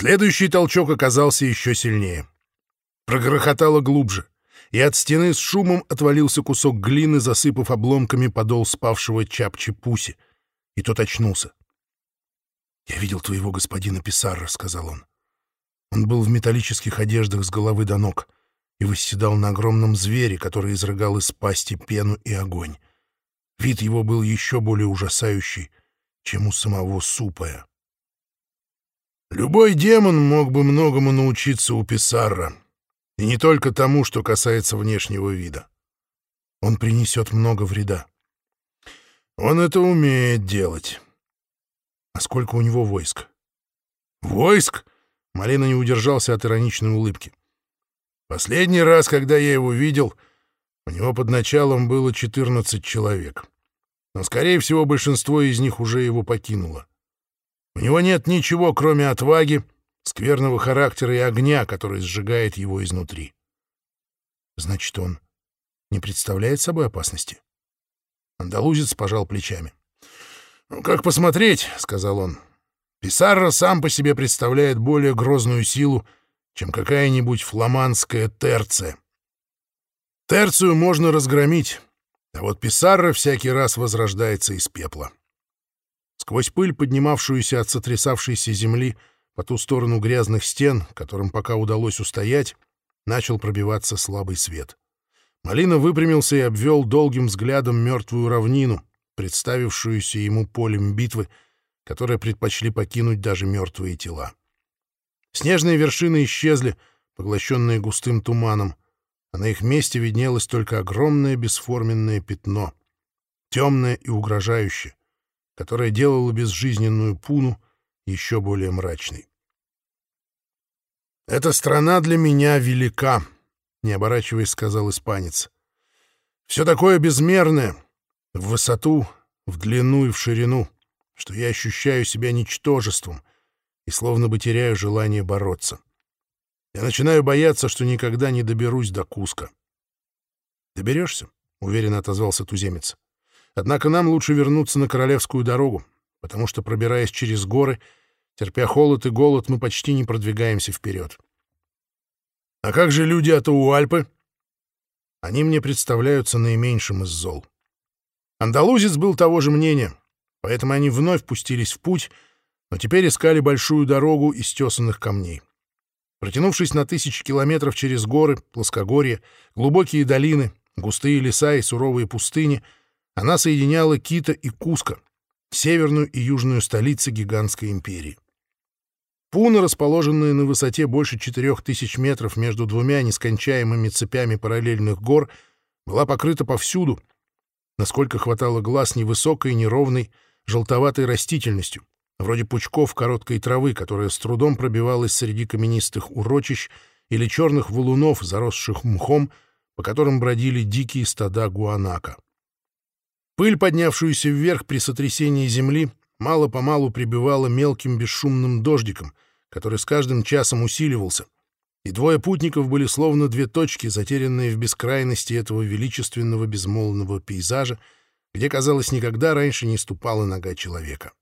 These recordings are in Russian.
Следующий толчок оказался еще сильнее. Прогрохотало глубже, и от стены с шумом отвалился кусок глины, засыпав обломками подол спавшего чапчи Пуси. И тот очнулся. «Я видел твоего господина Писарра», — сказал он. Он был в металлических одеждах с головы до ног и восседал на огромном звере, который изрыгал из пасти пену и огонь. Вид его был еще более ужасающий, чем у самого Супая. Любой демон мог бы многому научиться у Писарра, и не только тому, что касается внешнего вида. Он принесет много вреда. Он это умеет делать. А сколько у него войск? Войск? Малина не удержался от ироничной улыбки. Последний раз, когда я его видел, у него под началом было 14 человек. Но, скорее всего, большинство из них уже его покинуло. У него нет ничего, кроме отваги, скверного характера и огня, который сжигает его изнутри. Значит, он не представляет собой опасности? Андалузец пожал плечами. «Ну, как посмотреть», — сказал он. «Писарро сам по себе представляет более грозную силу, чем какая-нибудь фламандская терция. Терцию можно разгромить, а вот Писарро всякий раз возрождается из пепла». Сквозь пыль, поднимавшуюся от сотрясавшейся земли по ту сторону грязных стен, которым пока удалось устоять, начал пробиваться слабый свет. Малина выпрямился и обвел долгим взглядом мертвую равнину, представившуюся ему полем битвы, которое предпочли покинуть даже мертвые тела. Снежные вершины исчезли, поглощенные густым туманом, а на их месте виднелось только огромное бесформенное пятно, темное и угрожающее, которое делало безжизненную Пуну еще более мрачной. «Эта страна для меня велика», — не оборачиваясь, сказал испанец. «Все такое безмерное, в высоту, в длину и в ширину, что я ощущаю себя ничтожеством и словно бы теряю желание бороться. Я начинаю бояться, что никогда не доберусь до Куска. «Доберешься?» — уверенно отозвался туземец. «Однако нам лучше вернуться на Королевскую дорогу, потому что, пробираясь через горы, терпя холод и голод, мы почти не продвигаемся вперед. А как же люди от Уальпы? Они мне представляются наименьшим из зол. Андалузец был того же мнения, поэтому они вновь пустились в путь, но теперь искали большую дорогу из тесанных камней. Протянувшись на тысячи километров через горы, плоскогорья, глубокие долины, густые леса и суровые пустыни, она соединяла Кита и Куско, северную и южную столицы гигантской империи. Пуна, расположенная на высоте больше четырех тысяч метров между двумя нескончаемыми цепями параллельных гор, была покрыта повсюду насколько хватало глаз невысокой, неровной, желтоватой растительностью, вроде пучков короткой травы, которая с трудом пробивалась среди каменистых урочищ или черных валунов, заросших мхом, по которым бродили дикие стада гуанака. Пыль, поднявшуюся вверх при сотрясении земли, мало-помалу прибивала мелким бесшумным дождиком, который с каждым часом усиливался — и двое путников были словно две точки, затерянные в бескрайности этого величественного безмолвного пейзажа, где, казалось, никогда раньше не ступала нога человека.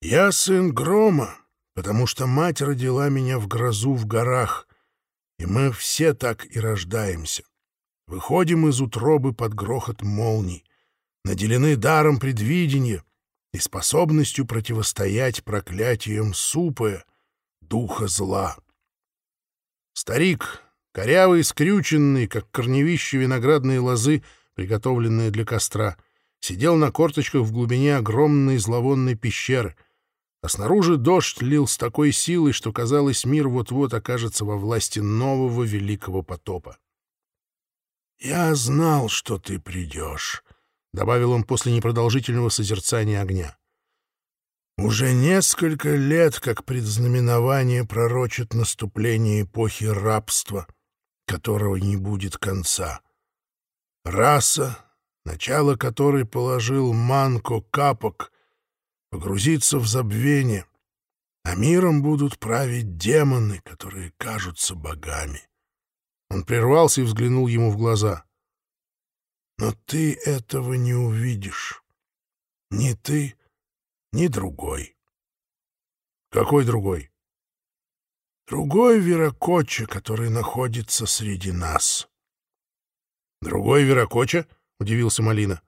«Я сын грома, потому что мать родила меня в грозу в горах, и мы все так и рождаемся. Выходим из утробы под грохот молний, наделены даром предвидения и способностью противостоять проклятиям супая, духа зла». Старик, корявый, скрюченный, как корневище виноградной лозы, приготовленные для костра, сидел на корточках в глубине огромной зловонной пещеры, а снаружи дождь лил с такой силой, что, казалось, мир вот-вот окажется во власти нового великого потопа. «Я знал, что ты придешь», — добавил он после непродолжительного созерцания огня. Уже несколько лет как предзнаменование пророчит наступление эпохи рабства, которого не будет конца. Раса, начало которой положил Манко Капок, погрузится в забвение, а миром будут править демоны, которые кажутся богами. Он прервался и взглянул ему в глаза. Но ты этого не увидишь. Ни ты, ни другой. Какой другой? другой Веракоча, который находится среди нас. «Другой Веракоча?» — удивился Малина.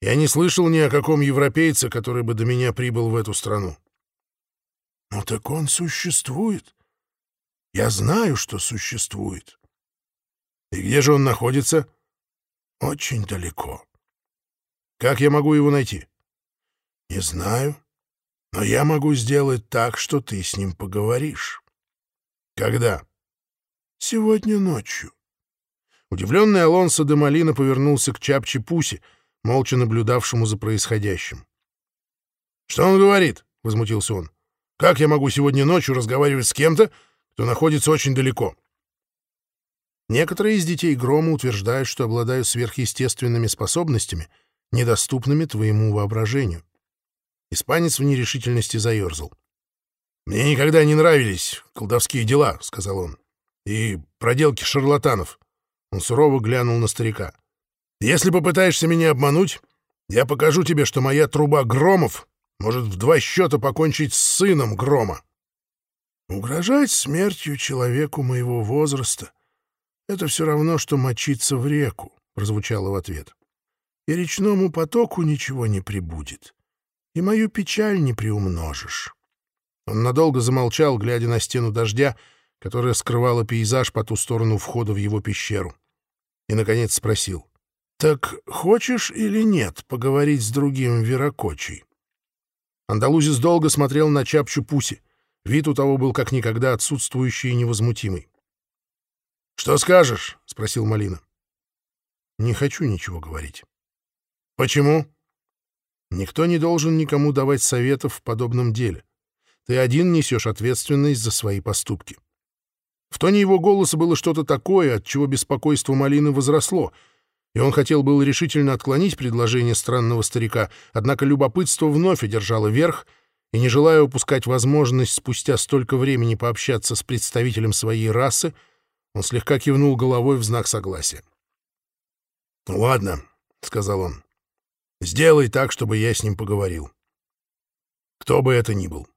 «Я не слышал ни о каком европейце, который бы до меня прибыл в эту страну». «Ну так он существует. Я знаю, что существует. И где же он находится?» «Очень далеко». «Как я могу его найти?» «Не знаю, но я могу сделать так, что ты с ним поговоришь». «Когда?» «Сегодня ночью». Удивленный Алонсо де Малина повернулся к Чапчи Пуси, молча наблюдавшему за происходящим. «Что он говорит?» — возмутился он. «Как я могу сегодня ночью разговаривать с кем-то, кто находится очень далеко?» Некоторые из детей Грома утверждают, что обладают сверхъестественными способностями, недоступными твоему воображению. Испанец в нерешительности заерзал. «Мне никогда не нравились колдовские дела», — сказал он, — «и проделки шарлатанов». Он сурово глянул на старика. «Если попытаешься меня обмануть, я покажу тебе, что моя труба громов может в два счета покончить с сыном грома». «Угрожать смертью человеку моего возраста — это все равно, что мочиться в реку», — прозвучало в ответ. «И речному потоку ничего не прибудет, и мою печаль не приумножишь». Он надолго замолчал, глядя на стену дождя, которая скрывала пейзаж по ту сторону входа в его пещеру и, наконец, спросил. «Так хочешь или нет поговорить с другим Веракочей?» Андалузис долго смотрел на Чапчу Пуси. Вид у того был как никогда отсутствующий и невозмутимый. «Что скажешь?» — спросил Малина. «Не хочу ничего говорить». «Почему?» «Никто не должен никому давать советов в подобном деле. Ты один несешь ответственность за свои поступки». В тоне его голоса было что-то такое, от чего беспокойство Малины возросло, и он хотел было решительно отклонить предложение странного старика, однако любопытство вновь одержало верх, и, не желая упускать возможность спустя столько времени пообщаться с представителем своей расы, он слегка кивнул головой в знак согласия. «Ну ладно», — сказал он, — «сделай так, чтобы я с ним поговорил. Кто бы это ни был».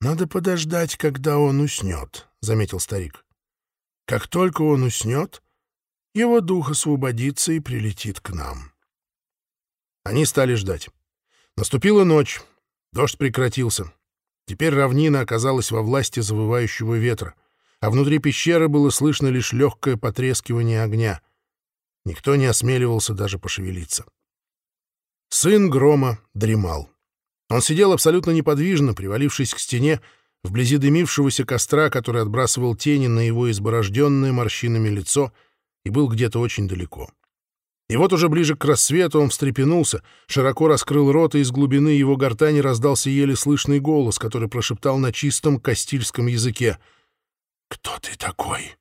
«Надо подождать, когда он уснет», — заметил старик. «Как только он уснет, его дух освободится и прилетит к нам». Они стали ждать. Наступила ночь, дождь прекратился. Теперь равнина оказалась во власти завывающего ветра, а внутри пещеры было слышно лишь легкое потрескивание огня. Никто не осмеливался даже пошевелиться. Сын грома дремал. Он сидел абсолютно неподвижно, привалившись к стене, вблизи дымившегося костра, который отбрасывал тени на его изборожденное морщинами лицо, и был где-то очень далеко. И вот уже ближе к рассвету он встрепенулся, широко раскрыл рот, и из глубины его гортани раздался еле слышный голос, который прошептал на чистом кастильском языке. «Кто ты такой?»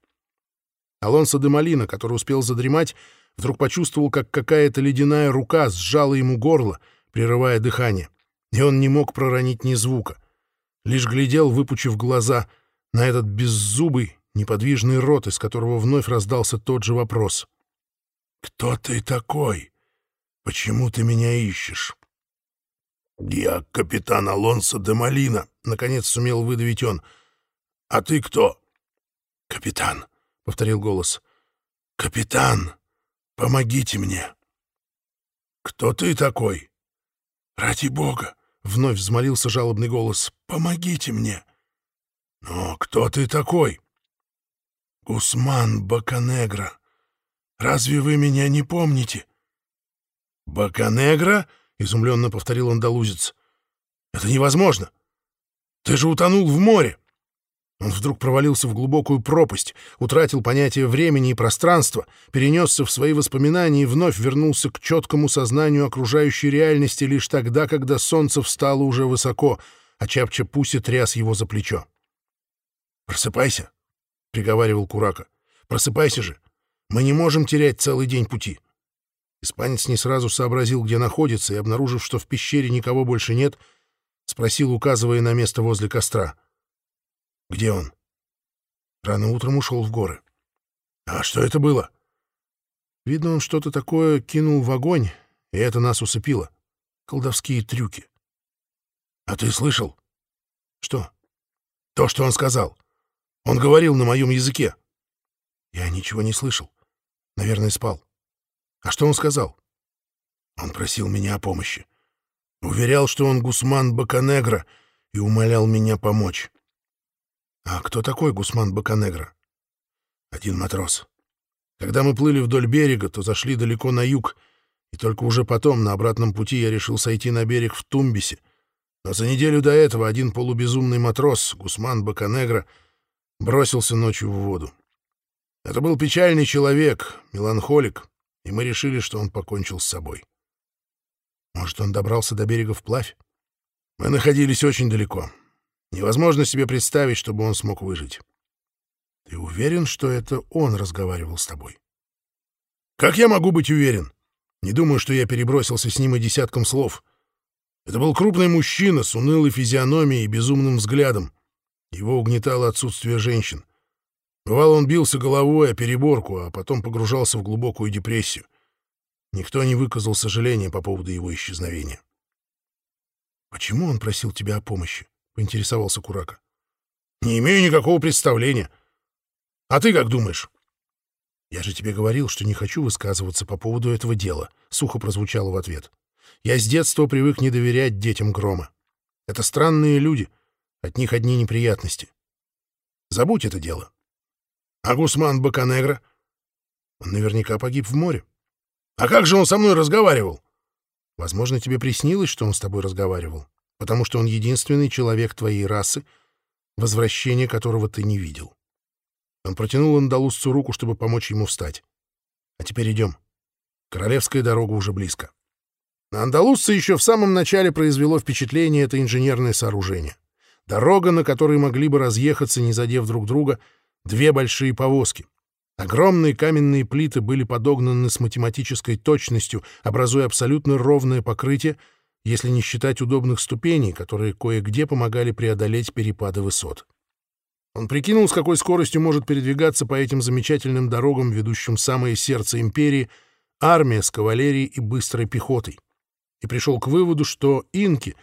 Алонсо де Малина, который успел задремать, вдруг почувствовал, как какая-то ледяная рука сжала ему горло, прерывая дыхание и он не мог проронить ни звука. Лишь глядел, выпучив глаза, на этот беззубый, неподвижный рот, из которого вновь раздался тот же вопрос. «Кто ты такой? Почему ты меня ищешь?» «Я капитан Алонсо де Малина», — наконец сумел выдавить он. «А ты кто?» «Капитан», — повторил голос. «Капитан, помогите мне». «Кто ты такой?» «Ради бога, — вновь взмолился жалобный голос. «Помогите мне!» «Но кто ты такой?» «Гусман Баканегра. Разве вы меня не помните?» «Баканегра?» — изумленно повторил андалузец. «Это невозможно! Ты же утонул в море!» Он вдруг провалился в глубокую пропасть, утратил понятие времени и пространства, перенесся в свои воспоминания и вновь вернулся к четкому сознанию окружающей реальности лишь тогда, когда солнце встало уже высоко, а Чапча Пуси тряс его за плечо. «Просыпайся», — приговаривал Курака. «Просыпайся же! Мы не можем терять целый день пути». Испанец не сразу сообразил, где находится, и, обнаружив, что в пещере никого больше нет, спросил, указывая на место возле костра — где он? Рано утром ушел в горы. А что это было? Видно, он что-то такое кинул в огонь, и это нас усыпило. Колдовские трюки. А ты слышал? Что? То, что он сказал. Он говорил на моем языке. Я ничего не слышал. Наверное, спал. А что он сказал? Он просил меня о помощи. Уверял, что он Гусман Баканегра, и умолял меня помочь. А кто такой Гусман Баканегра? Один матрос. Когда мы плыли вдоль берега, то зашли далеко на юг, и только уже потом, на обратном пути, я решил сойти на берег в Тумбисе. Но за неделю до этого один полубезумный матрос, Гусман Баканегра, бросился ночью в воду. Это был печальный человек, меланхолик, и мы решили, что он покончил с собой. Может, он добрался до берега вплавь? Мы находились очень далеко. Невозможно себе представить, чтобы он смог выжить. Ты уверен, что это он разговаривал с тобой? Как я могу быть уверен? Не думаю, что я перебросился с ним и десятком слов. Это был крупный мужчина с унылой физиономией и безумным взглядом. Его угнетало отсутствие женщин. Бывало, он бился головой о переборку, а потом погружался в глубокую депрессию. Никто не выказал сожаления по поводу его исчезновения. «Почему он просил тебя о помощи?» — поинтересовался Курака. «Не имею никакого представления. А ты как думаешь?» «Я же тебе говорил, что не хочу высказываться по поводу этого дела», — сухо прозвучало в ответ. «Я с детства привык не доверять детям Грома. Это странные люди, от них одни неприятности. Забудь это дело». «А Гусман Баканегра?» «Он наверняка погиб в море». «А как же он со мной разговаривал?» «Возможно, тебе приснилось, что он с тобой разговаривал, потому что он единственный человек твоей расы, возвращение которого ты не видел». Он протянул Андалусцу руку, чтобы помочь ему встать. «А теперь идем. Королевская дорога уже близко». На андалузца еще в самом начале произвело впечатление это инженерное сооружение. Дорога, на которой могли бы разъехаться, не задев друг друга, две большие повозки. Огромные каменные плиты были подогнаны с математической точностью, образуя абсолютно ровное покрытие, если не считать удобных ступеней, которые кое-где помогали преодолеть перепады высот. Он прикинул, с какой скоростью может передвигаться по этим замечательным дорогам, ведущим в самое сердце империи, армия с кавалерией и быстрой пехотой, и пришел к выводу, что инки,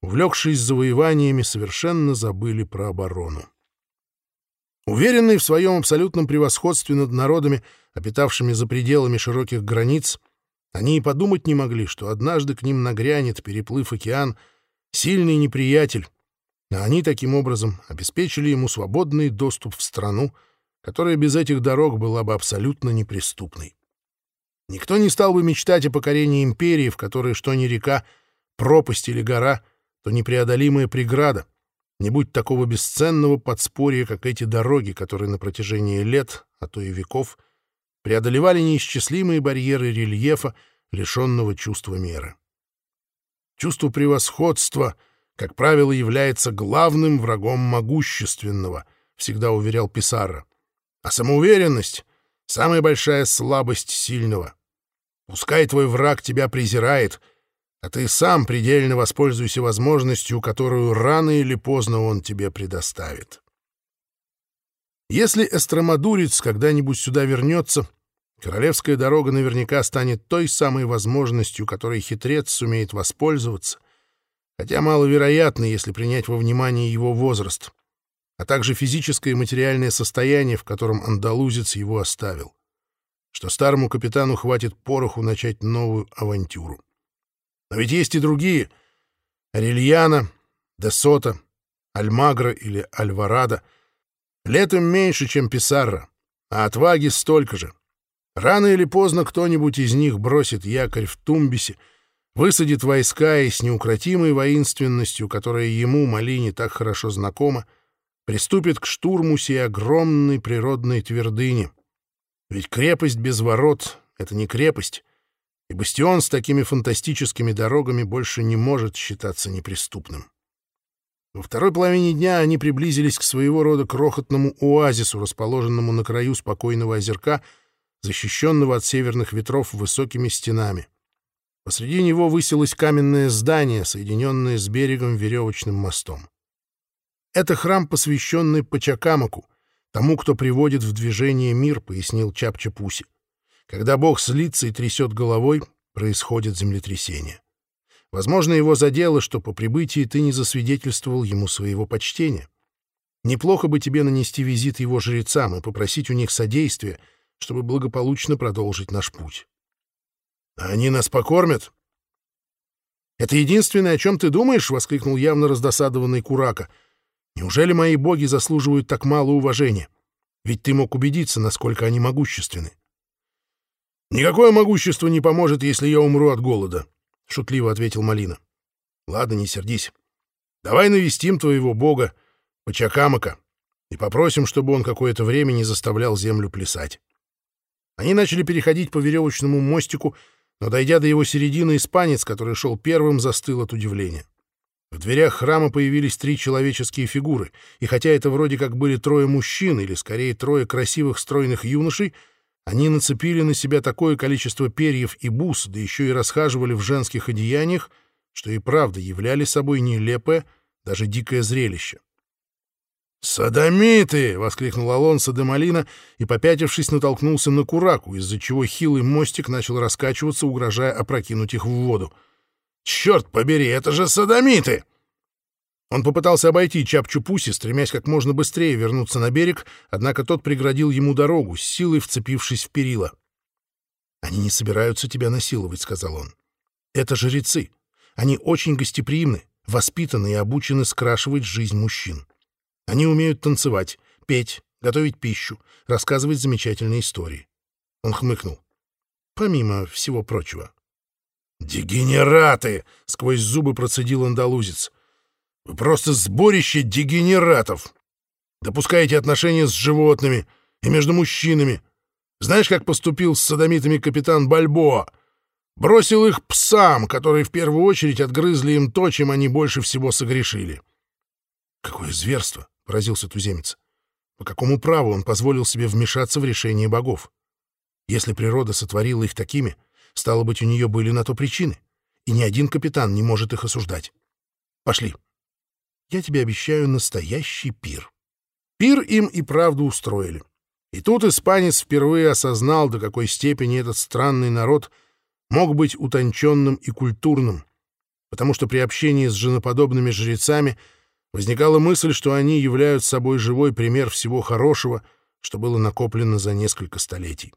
увлекшись завоеваниями, совершенно забыли про оборону. Уверенные в своем абсолютном превосходстве над народами, обитавшими за пределами широких границ, они и подумать не могли, что однажды к ним нагрянет, переплыв океан, сильный неприятель, а они таким образом обеспечили ему свободный доступ в страну, которая без этих дорог была бы абсолютно неприступной. Никто не стал бы мечтать о покорении империи, в которой что ни река, пропасть или гора, то непреодолимая преграда, не будь такого бесценного подспорья, как эти дороги, которые на протяжении лет, а то и веков, преодолевали неисчислимые барьеры рельефа, лишенного чувства меры. Чувство превосходства — как правило, является главным врагом могущественного, всегда уверял Писарро. А самоуверенность — самая большая слабость сильного. Пускай твой враг тебя презирает, а ты сам предельно воспользуйся возможностью, которую рано или поздно он тебе предоставит. Если эстромадурец когда-нибудь сюда вернется, королевская дорога наверняка станет той самой возможностью, которой хитрец сумеет воспользоваться — хотя маловероятно, если принять во внимание его возраст, а также физическое и материальное состояние, в котором андалузец его оставил, что старому капитану хватит пороху начать новую авантюру. Но ведь есть и другие — Арельяна, Десота, Альмагра или Альварадо. Летом меньше, чем Писарра, а отваги столько же. Рано или поздно кто-нибудь из них бросит якорь в Тумбисе — высадит войска и с неукротимой воинственностью, которая ему, Малине, так хорошо знакома, приступит к штурму сей огромной природной твердыни. Ведь крепость без ворот — это не крепость, и бастион с такими фантастическими дорогами больше не может считаться неприступным. Во второй половине дня они приблизились к своего рода крохотному оазису, расположенному на краю спокойного озерка, защищенного от северных ветров высокими стенами. Посреди него высилось каменное здание, соединенное с берегом веревочным мостом. Это храм, посвященный Пачакамаку, тому, кто приводит в движение мир, пояснил Чапчапуси. Когда Бог слится и трясет головой, происходит землетрясение. Возможно, его задело, что по прибытии ты не засвидетельствовал ему своего почтения. Неплохо бы тебе нанести визит его жрецам и попросить у них содействия, чтобы благополучно продолжить наш путь. Они нас покормят? Это единственное, о чем ты думаешь? воскликнул явно раздосадованный Курака. Неужели мои боги заслуживают так мало уважения? Ведь ты мог убедиться, насколько они могущественны. Никакое могущество не поможет, если я умру от голода, шутливо ответил Малина. Ладно, не сердись. Давай навестим твоего бога Пачакамака и попросим, чтобы он какое-то время не заставлял землю плясать. Они начали переходить по веревочному мостику, но, дойдя до его середины, испанец, который шел первым, застыл от удивления. В дверях храма появились три человеческие фигуры, и хотя это вроде как были трое мужчин, или скорее трое красивых стройных юношей, они нацепили на себя такое количество перьев и бус, да еще и расхаживали в женских одеяниях, что и правда являли собой нелепое, даже дикое зрелище. «Садомиты!» — воскликнул Алонсо де Малина и, попятившись, натолкнулся на кураку, из-за чего хилый мостик начал раскачиваться, угрожая опрокинуть их в воду. «Черт побери, это же садомиты!» Он попытался обойти Чапчупуси, стремясь как можно быстрее вернуться на берег, однако тот преградил ему дорогу, с силой вцепившись в перила. «Они не собираются тебя насиловать», — сказал он. «Это жрецы. Они очень гостеприимны, воспитаны и обучены скрашивать жизнь мужчин. Они умеют танцевать, петь, готовить пищу, рассказывать замечательные истории. Он хмыкнул. Помимо всего прочего. «Дегенераты!» — сквозь зубы процедил андалузец. «Вы просто сборище дегенератов! Допускаете отношения с животными и между мужчинами. Знаешь, как поступил с садомитами капитан Бальбоа? Бросил их псам, которые в первую очередь отгрызли им то, чем они больше всего согрешили. Какое зверство! поразился туземец. По какому праву он позволил себе вмешаться в решение богов? Если природа сотворила их такими, стало быть, у нее были на то причины, и ни один капитан не может их осуждать. Пошли. Я тебе обещаю настоящий пир. Пир им и правду устроили. И тут испанец впервые осознал, до какой степени этот странный народ мог быть утонченным и культурным, потому что при общении с женоподобными жрецами — Возникала мысль, что они являются собой живой пример всего хорошего, что было накоплено за несколько столетий.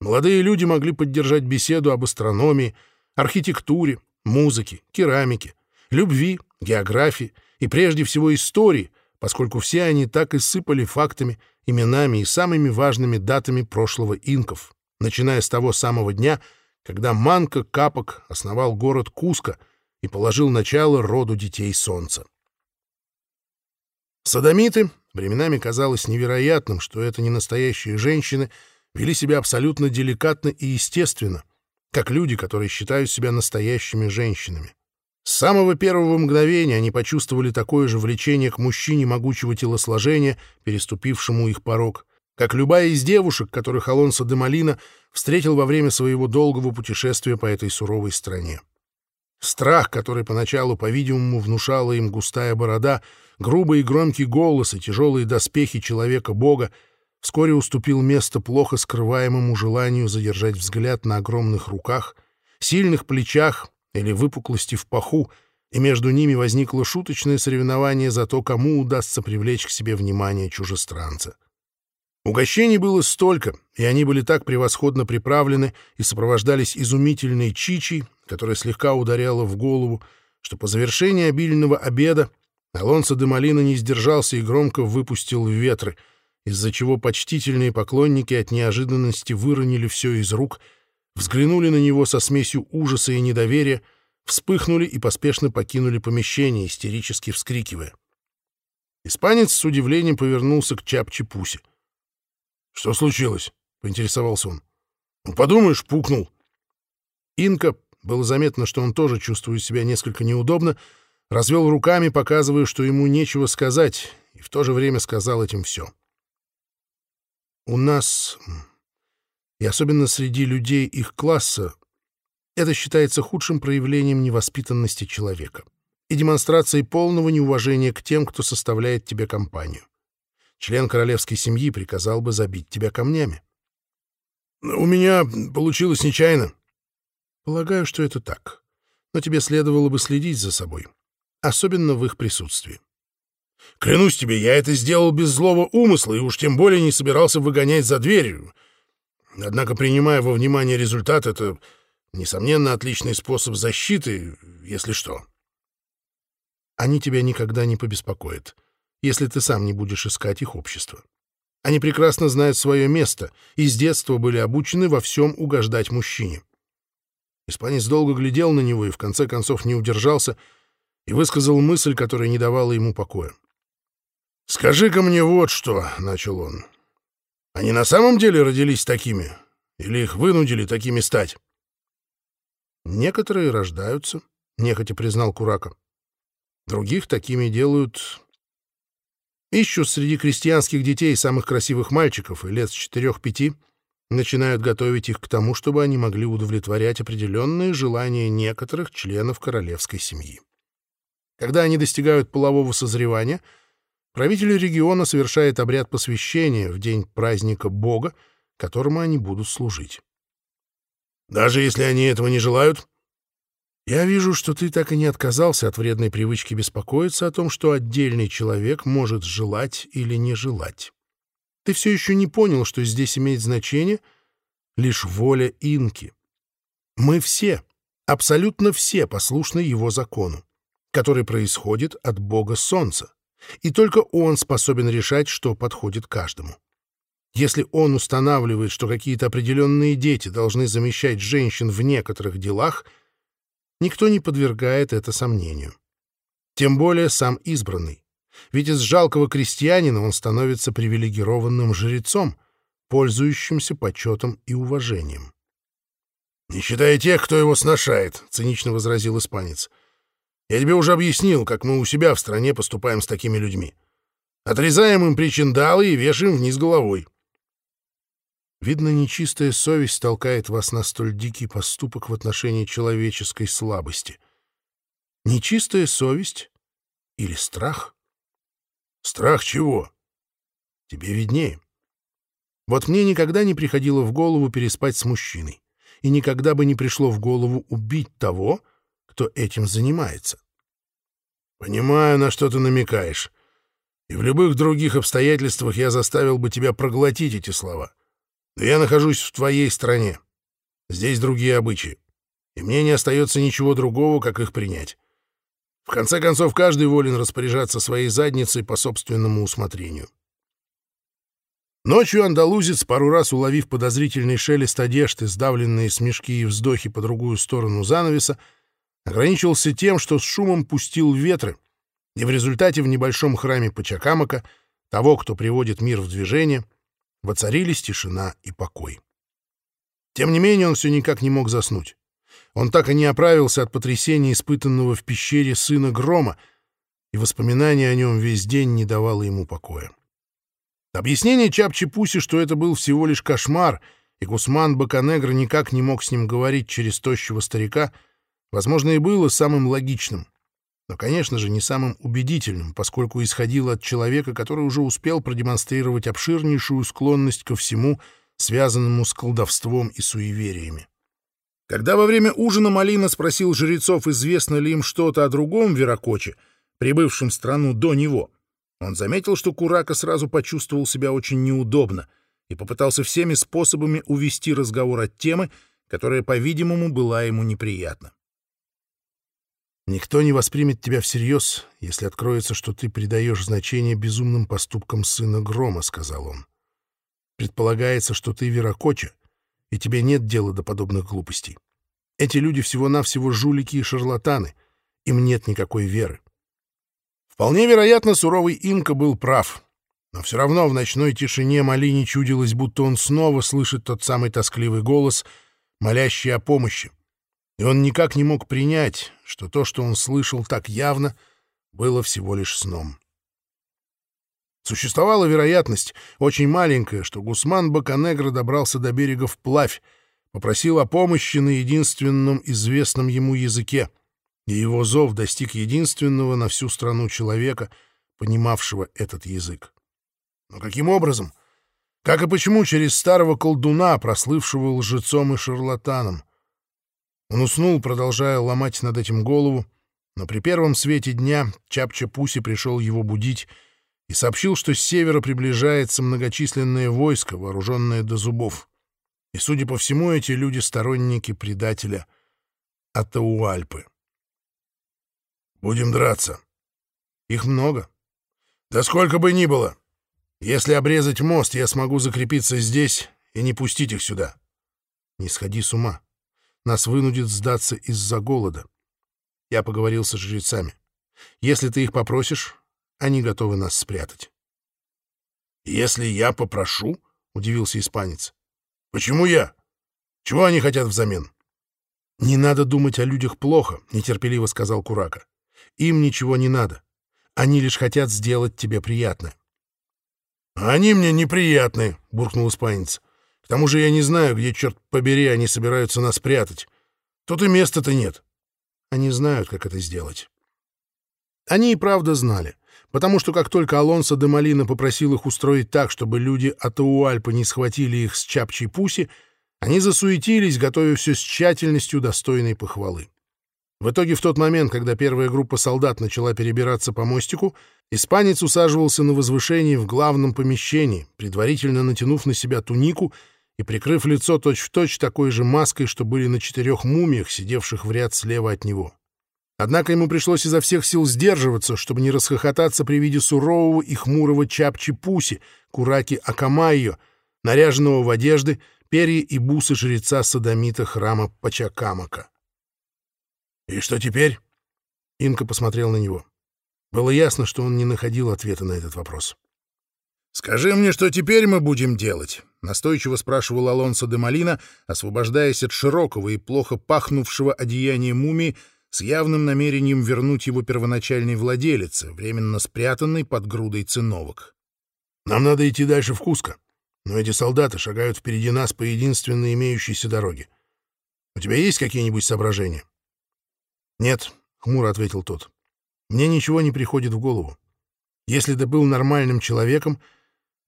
Молодые люди могли поддержать беседу об астрономии, архитектуре, музыке, керамике, любви, географии и прежде всего истории, поскольку все они так и сыпали фактами, именами и самыми важными датами прошлого инков, начиная с того самого дня, когда Манка Капок основал город Куско и положил начало роду детей Солнца. Садомиты, временами казалось невероятным, что это не настоящие женщины, вели себя абсолютно деликатно и естественно, как люди, которые считают себя настоящими женщинами. С самого первого мгновения они почувствовали такое же влечение к мужчине могучего телосложения, переступившему их порог, как любая из девушек, которых Алонсо де Малина встретил во время своего долгого путешествия по этой суровой стране. Страх, который поначалу, по-видимому, внушала им густая борода, грубый и громкий голос тяжелые доспехи человека-бога, вскоре уступил место плохо скрываемому желанию задержать взгляд на огромных руках, сильных плечах или выпуклости в паху, и между ними возникло шуточное соревнование за то, кому удастся привлечь к себе внимание чужестранца. Угощений было столько, и они были так превосходно приправлены и сопровождались изумительной чичей, которая слегка ударяла в голову, что по завершении обильного обеда Алонсо де Малина не сдержался и громко выпустил ветры, из-за чего почтительные поклонники от неожиданности выронили все из рук, взглянули на него со смесью ужаса и недоверия, вспыхнули и поспешно покинули помещение, истерически вскрикивая. Испанец с удивлением повернулся к Чапчи-Пусе. — Что случилось? — поинтересовался он. — Ну, подумаешь, пукнул. Инка, было заметно, что он тоже чувствует себя несколько неудобно, развел руками, показывая, что ему нечего сказать, и в то же время сказал этим все. У нас, и особенно среди людей их класса, это считается худшим проявлением невоспитанности человека и демонстрацией полного неуважения к тем, кто составляет тебе компанию. Член королевской семьи приказал бы забить тебя камнями. «У меня получилось нечаянно». «Полагаю, что это так. Но тебе следовало бы следить за собой особенно в их присутствии. Клянусь тебе, я это сделал без злого умысла и уж тем более не собирался выгонять за дверью. Однако, принимая во внимание результат, это, несомненно, отличный способ защиты, если что. Они тебя никогда не побеспокоят, если ты сам не будешь искать их общество. Они прекрасно знают свое место и с детства были обучены во всем угождать мужчине. Испанец долго глядел на него и в конце концов не удержался и высказал мысль, которая не давала ему покоя. «Скажи-ка мне вот что», — начал он. «Они на самом деле родились такими? Или их вынудили такими стать?» «Некоторые рождаются», — нехотя признал Курака. «Других такими делают Ищут среди крестьянских детей самых красивых мальчиков и лет с четырех-пяти начинают готовить их к тому, чтобы они могли удовлетворять определенные желания некоторых членов королевской семьи. Когда они достигают полового созревания, правитель региона совершает обряд посвящения в день праздника Бога, которому они будут служить. Даже если они этого не желают? Я вижу, что ты так и не отказался от вредной привычки беспокоиться о том, что отдельный человек может желать или не желать. Ты все еще не понял, что здесь имеет значение лишь воля инки. Мы все, абсолютно все послушны его закону, который происходит от бога солнца, и только он способен решать, что подходит каждому. Если он устанавливает, что какие-то определенные дети должны замещать женщин в некоторых делах — Никто не подвергает это сомнению. Тем более сам избранный. Ведь из жалкого крестьянина он становится привилегированным жрецом, пользующимся почетом и уважением. «Не считая тех, кто его сношает», — цинично возразил испанец. «Я тебе уже объяснил, как мы у себя в стране поступаем с такими людьми. Отрезаем им причиндалы и вешаем вниз головой. Видно, нечистая совесть толкает вас на столь дикий поступок в отношении человеческой слабости. Нечистая совесть или страх? Страх чего? Тебе виднее. Вот мне никогда не приходило в голову переспать с мужчиной, и никогда бы не пришло в голову убить того, кто этим занимается. Понимаю, на что ты намекаешь. И в любых других обстоятельствах я заставил бы тебя проглотить эти слова. Но я нахожусь в твоей стране. Здесь другие обычаи, и мне не остается ничего другого, как их принять. В конце концов, каждый волен распоряжаться своей задницей по собственному усмотрению. Ночью андалузец, пару раз уловив подозрительный шелест одежды, сдавленные смешки и вздохи по другую сторону занавеса, ограничился тем, что с шумом пустил ветры, и в результате в небольшом храме Пачакамака, того, кто приводит мир в движение, Воцарились тишина и покой. Тем не менее он все никак не мог заснуть. Он так и не оправился от потрясения, испытанного в пещере сына Грома, и воспоминания о нем весь день не давало ему покоя. Объяснение Чапчи-Пуси, что это был всего лишь кошмар, и Гусман Баканегр никак не мог с ним говорить через тощего старика, возможно, и было самым логичным но, конечно же, не самым убедительным, поскольку исходило от человека, который уже успел продемонстрировать обширнейшую склонность ко всему, связанному с колдовством и суевериями. Когда во время ужина Малина спросил жрецов, известно ли им что-то о другом Веракоче, прибывшем в страну до него, он заметил, что Курака сразу почувствовал себя очень неудобно и попытался всеми способами увести разговор от темы, которая, по-видимому, была ему неприятна. Никто не воспримет тебя всерьез, если откроется, что ты придаешь значение безумным поступкам сына Грома, — сказал он. Предполагается, что ты Веракоча, и тебе нет дела до подобных глупостей. Эти люди всего-навсего жулики и шарлатаны, им нет никакой веры. Вполне вероятно, суровый инка был прав, но все равно в ночной тишине Малине чудилось, будто он снова слышит тот самый тоскливый голос, молящий о помощи и он никак не мог принять, что то, что он слышал так явно, было всего лишь сном. Существовала вероятность, очень маленькая, что Гусман Баканегро добрался до берега вплавь, попросил о помощи на единственном известном ему языке, и его зов достиг единственного на всю страну человека, понимавшего этот язык. Но каким образом? Как и почему через старого колдуна, прослывшего лжецом и шарлатаном? Он уснул, продолжая ломать над этим голову, Но при первом свете дня Чапча Пуси пришел его будить и сообщил, что с севера приближается многочисленное войско, вооруженное до зубов. И, судя по всему, эти люди — сторонники предателя Атауальпы. «Будем драться. Их много. Да сколько бы ни было. Если обрезать мост, я смогу закрепиться здесь и не пустить их сюда. Не сходи с ума. Нас вынудит сдаться из-за голода. Я поговорил со жрецами. Если ты их попросишь, они готовы нас спрятать. «Если я попрошу?» — удивился испанец. «Почему я? Чего они хотят взамен?» «Не надо думать о людях плохо», — нетерпеливо сказал Курака. «Им ничего не надо. Они лишь хотят сделать тебе приятное». «Они мне неприятны», — буркнул испанец. «К тому же я не знаю, где, черт побери, они собираются нас прятать. Тут и места-то нет». Они знают, как это сделать. Они и правда знали, потому что как только Алонсо де Малина попросил их устроить так, чтобы люди от Ауальпа не схватили их с чапчей пуси, они засуетились, готовя все с тщательностью, достойной похвалы. В итоге, в тот момент, когда первая группа солдат начала перебираться по мостику, испанец усаживался на возвышении в главном помещении, предварительно натянув на себя тунику и прикрыв лицо точь-в-точь точь такой же маской, что были на четырех мумиях, сидевших в ряд слева от него. Однако ему пришлось изо всех сил сдерживаться, чтобы не расхохотаться при виде сурового и хмурого Чапчи-Пуси, Кураки Акамайо, наряженного в одежды, перья и бусы жреца Садомита храма Пачакамака. «И что теперь?» Инка посмотрел на него. Было ясно, что он не находил ответа на этот вопрос. «Скажи мне, что теперь мы будем делать?» — настойчиво спрашивал Алонсо де Малина, освобождаясь от широкого и плохо пахнувшего одеяния мумии с явным намерением вернуть его первоначальной владелице, временно спрятанной под грудой циновок. «Нам надо идти дальше в Куско, но эти солдаты шагают впереди нас по единственной имеющейся дороге. У тебя есть какие-нибудь соображения?» «Нет», — хмуро ответил тот. «Мне ничего не приходит в голову. Если ты был нормальным человеком,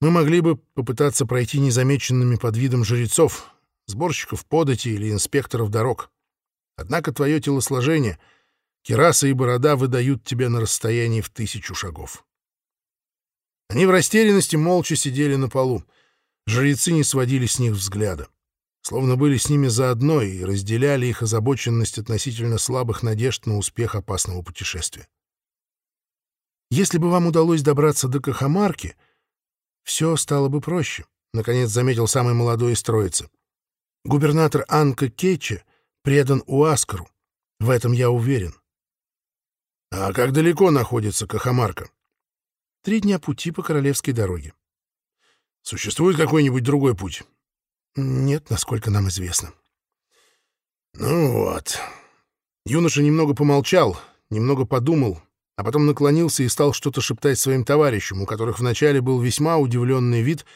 мы могли бы попытаться пройти незамеченными под видом жрецов, сборщиков подати или инспекторов дорог. Однако твое телосложение, кераса и борода выдают тебя на расстоянии в тысячу шагов». Они в растерянности молча сидели на полу. Жрецы не сводили с них взгляда словно были с ними заодно и разделяли их озабоченность относительно слабых надежд на успех опасного путешествия. «Если бы вам удалось добраться до Кахамарки, все стало бы проще», — наконец заметил самый молодой из троицы. «Губернатор Анка Кетча предан Уаскару, в этом я уверен». «А как далеко находится Кахамарка?» «Три дня пути по королевской дороге». «Существует какой-нибудь другой путь?» Нет, насколько нам известно. Ну вот. Юноша немного помолчал, немного подумал, а потом наклонился и стал что-то шептать своим товарищам, у которых вначале был весьма удивленный вид,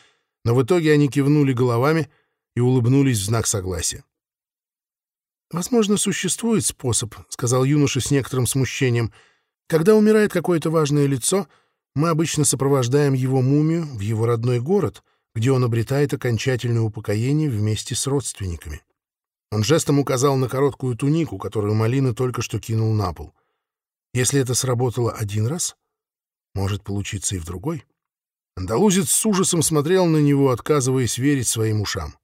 но в итоге они кивнули головами и улыбнулись в знак согласия. «Возможно, существует способ», — сказал юноша с некоторым смущением. «Когда умирает какое-то важное лицо, мы обычно сопровождаем его мумию в его родной город, где он обретает окончательное упокоение вместе с родственниками. Он жестом указал на короткую тунику, которую Малина только что кинул на пол. Если это сработало один раз, может получиться и в другой. Андалузец с ужасом смотрел на него, отказываясь верить своим ушам.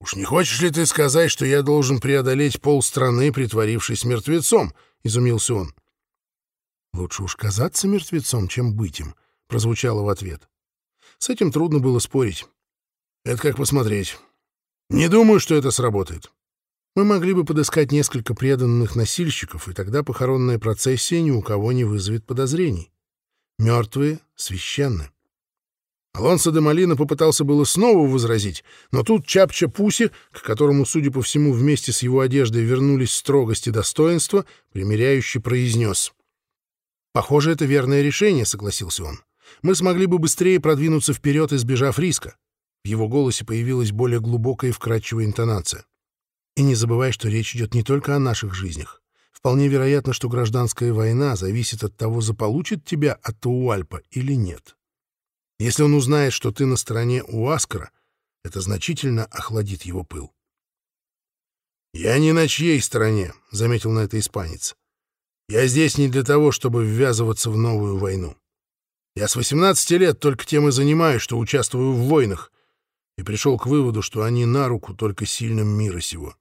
«Уж не хочешь ли ты сказать, что я должен преодолеть полстраны, притворившись мертвецом?» — изумился он. «Лучше уж казаться мертвецом, чем быть им», — прозвучало в ответ. С этим трудно было спорить. Это как посмотреть. Не думаю, что это сработает. Мы могли бы подыскать несколько преданных носильщиков, и тогда похоронная процессия ни у кого не вызовет подозрений. Мертвые священны. Алонсо де Малина попытался было снова возразить, но тут Чапча Пуси, к которому, судя по всему, вместе с его одеждой вернулись строгость и достоинство, примиряюще произнес. «Похоже, это верное решение», — согласился он мы смогли бы быстрее продвинуться вперед, избежав риска. В его голосе появилась более глубокая и вкрадчивая интонация. И не забывай, что речь идет не только о наших жизнях. Вполне вероятно, что гражданская война зависит от того, заполучит тебя от Тауальпа или нет. Если он узнает, что ты на стороне Уаскара, это значительно охладит его пыл. «Я не на чьей стороне», — заметил на это испанец. Я здесь не для того, чтобы ввязываться в новую войну. Я с 18 лет только тем и занимаюсь, что участвую в войнах, и пришел к выводу, что они на руку только сильным мира сего.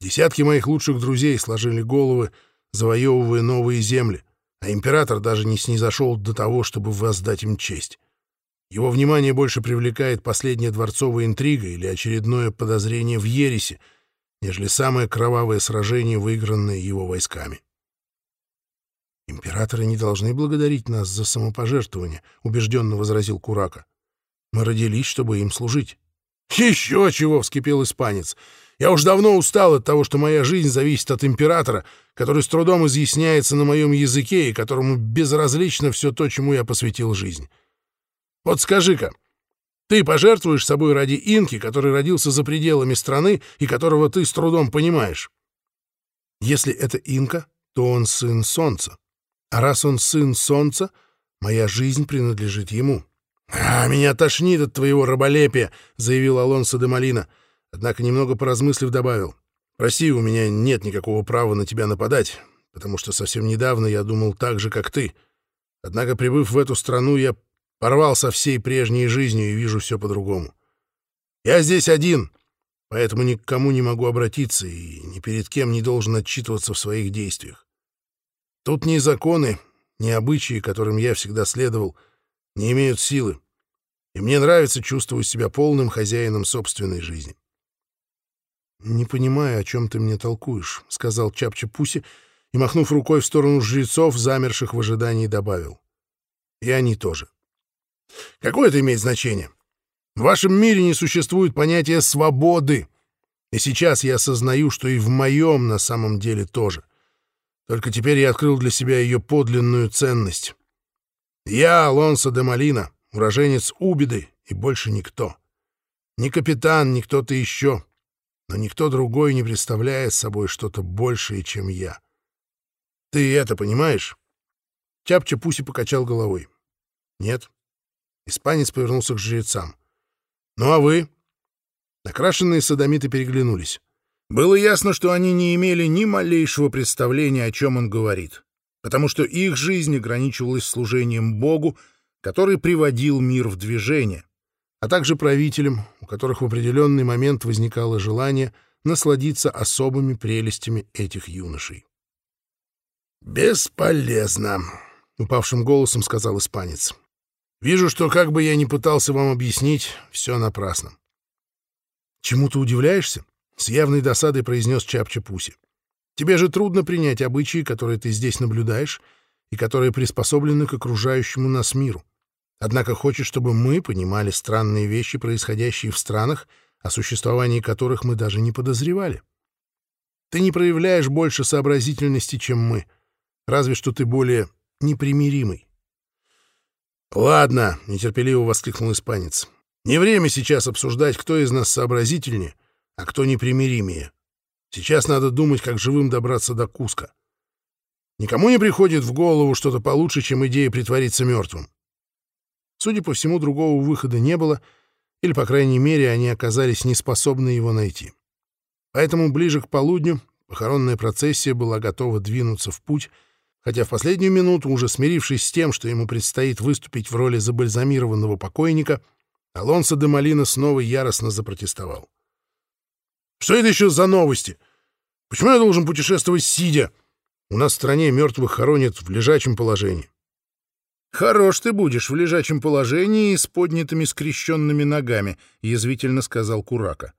Десятки моих лучших друзей сложили головы, завоевывая новые земли, а император даже не снизошел до того, чтобы воздать им честь. Его внимание больше привлекает последняя дворцовая интрига или очередное подозрение в ересе, нежели самое кровавое сражение, выигранное его войсками. «Императоры не должны благодарить нас за самопожертвование», — убежденно возразил Курака. «Мы родились, чтобы им служить». «Еще чего!» — вскипел испанец. «Я уж давно устал от того, что моя жизнь зависит от императора, который с трудом изъясняется на моем языке и которому безразлично все то, чему я посвятил жизнь. Вот скажи-ка, ты пожертвуешь собой ради инки, который родился за пределами страны и которого ты с трудом понимаешь?» «Если это инка, то он сын солнца. А раз он сын солнца, моя жизнь принадлежит ему. «А, меня тошнит от твоего раболепия», — заявил Алонсо де Малина. Однако, немного поразмыслив, добавил. «Прости, у меня нет никакого права на тебя нападать, потому что совсем недавно я думал так же, как ты. Однако, прибыв в эту страну, я порвал со всей прежней жизнью и вижу все по-другому. Я здесь один, поэтому ни к кому не могу обратиться и ни перед кем не должен отчитываться в своих действиях. Тут ни законы, ни обычаи, которым я всегда следовал, не имеют силы, и мне нравится чувствовать себя полным хозяином собственной жизни. «Не понимаю, о чем ты мне толкуешь», — сказал Чапча Пуси и, махнув рукой в сторону жрецов, замерших в ожидании, добавил. «И они тоже. Какое это имеет значение? В вашем мире не существует понятия свободы, и сейчас я осознаю, что и в моем на самом деле тоже. Только теперь я открыл для себя ее подлинную ценность. Я Алонсо де Малина, уроженец Убиды, и больше никто. Ни капитан, ни кто-то еще. Но никто другой не представляет собой что-то большее, чем я. Ты это понимаешь? Чапча Пуси покачал головой. Нет. Испанец повернулся к жрецам. Ну а вы? Накрашенные садомиты переглянулись. Было ясно, что они не имели ни малейшего представления, о чем он говорит, потому что их жизнь ограничивалась служением Богу, который приводил мир в движение, а также правителям, у которых в определенный момент возникало желание насладиться особыми прелестями этих юношей. «Бесполезно», — упавшим голосом сказал испанец. «Вижу, что, как бы я ни пытался вам объяснить, все напрасно». «Чему ты удивляешься?» С явной досадой произнес Чапча-Пуси. «Тебе же трудно принять обычаи, которые ты здесь наблюдаешь, и которые приспособлены к окружающему нас миру. Однако хочешь, чтобы мы понимали странные вещи, происходящие в странах, о существовании которых мы даже не подозревали. Ты не проявляешь больше сообразительности, чем мы, разве что ты более непримиримый. «Ладно», — нетерпеливо воскликнул испанец, — «не время сейчас обсуждать, кто из нас сообразительнее, а кто непримиримее. Сейчас надо думать, как живым добраться до Куска. Никому не приходит в голову что-то получше, чем идея притвориться мертвым. Судя по всему, другого выхода не было, или, по крайней мере, они оказались неспособны его найти. Поэтому ближе к полудню похоронная процессия была готова двинуться в путь, хотя в последнюю минуту, уже смирившись с тем, что ему предстоит выступить в роли забальзамированного покойника, Алонсо де Малина снова яростно запротестовал. Что это еще за новости? Почему я должен путешествовать сидя? У нас в стране мертвых хоронят в лежачем положении. «Хорош ты будешь в лежачем положении с поднятыми скрещенными ногами», — язвительно сказал Курака.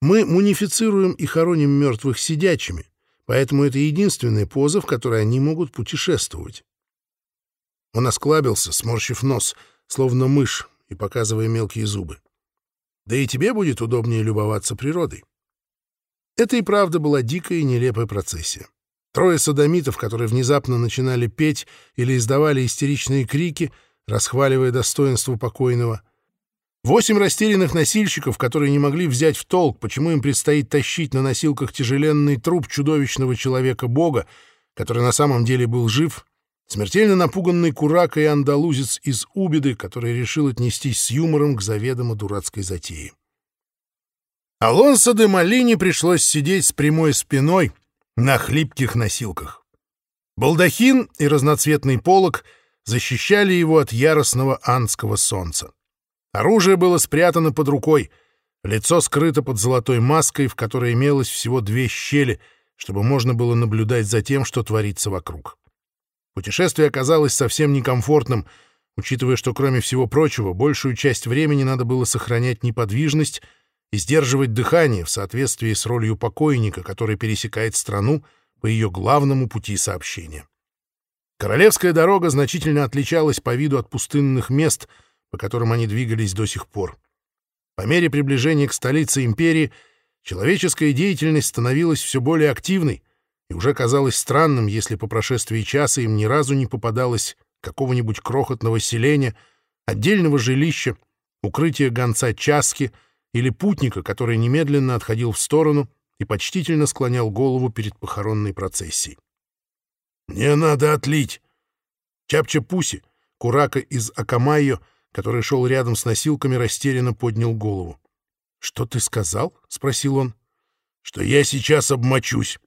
«Мы мунифицируем и хороним мертвых сидячими, поэтому это единственная поза, в которой они могут путешествовать». Он осклабился, сморщив нос, словно мышь, и показывая мелкие зубы. «Да и тебе будет удобнее любоваться природой». Это и правда была дикая и нелепая процессия. Трое садомитов, которые внезапно начинали петь или издавали истеричные крики, расхваливая достоинство покойного. Восемь растерянных носильщиков, которые не могли взять в толк, почему им предстоит тащить на носилках тяжеленный труп чудовищного человека-бога, который на самом деле был жив, смертельно напуганный Курака и андалузец из Убиды, который решил отнестись с юмором к заведомо дурацкой затее. Алонсо де Малини пришлось сидеть с прямой спиной на хлипких носилках. Балдахин и разноцветный полог защищали его от яростного анского солнца. Оружие было спрятано под рукой, лицо скрыто под золотой маской, в которой имелось всего две щели, чтобы можно было наблюдать за тем, что творится вокруг. Путешествие оказалось совсем некомфортным, учитывая, что, кроме всего прочего, большую часть времени надо было сохранять неподвижность и сдерживать дыхание в соответствии с ролью покойника, который пересекает страну по ее главному пути сообщения. Королевская дорога значительно отличалась по виду от пустынных мест, по которым они двигались до сих пор. По мере приближения к столице империи человеческая деятельность становилась все более активной, и уже казалось странным, если по прошествии часа им ни разу не попадалось какого-нибудь крохотного селения, отдельного жилища, укрытия гонца Часки или путника, который немедленно отходил в сторону и почтительно склонял голову перед похоронной процессией. «Мне надо отлить!» Чапча Пуси, Курака из Акамайо, который шел рядом с носилками, растерянно поднял голову. «Что ты сказал?» — спросил он. «Что я сейчас обмочусь.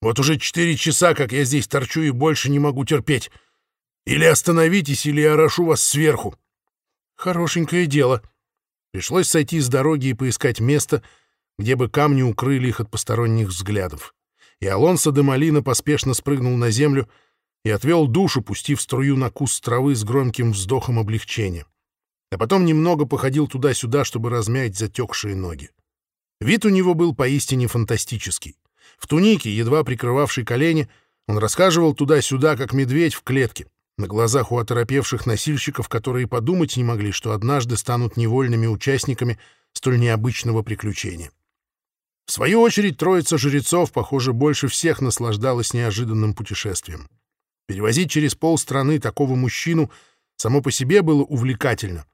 Вот уже четыре часа, как я здесь торчу, и больше не могу терпеть. Или остановитесь, или я орошу вас сверху». «Хорошенькое дело». Пришлось сойти с дороги и поискать место, где бы камни укрыли их от посторонних взглядов. И Алонсо де Малина поспешно спрыгнул на землю и отвел душу, пустив струю на куст травы с громким вздохом облегчения. А потом немного походил туда-сюда, чтобы размять затекшие ноги. Вид у него был поистине фантастический. В тунике, едва прикрывавшей колени, он рассказывал туда-сюда, как медведь в клетке, на глазах у оторопевших носильщиков, которые подумать не могли, что однажды станут невольными участниками столь необычного приключения. В свою очередь, троица жрецов, похоже, больше всех наслаждалась неожиданным путешествием. Перевозить через полстраны такого мужчину само по себе было увлекательно,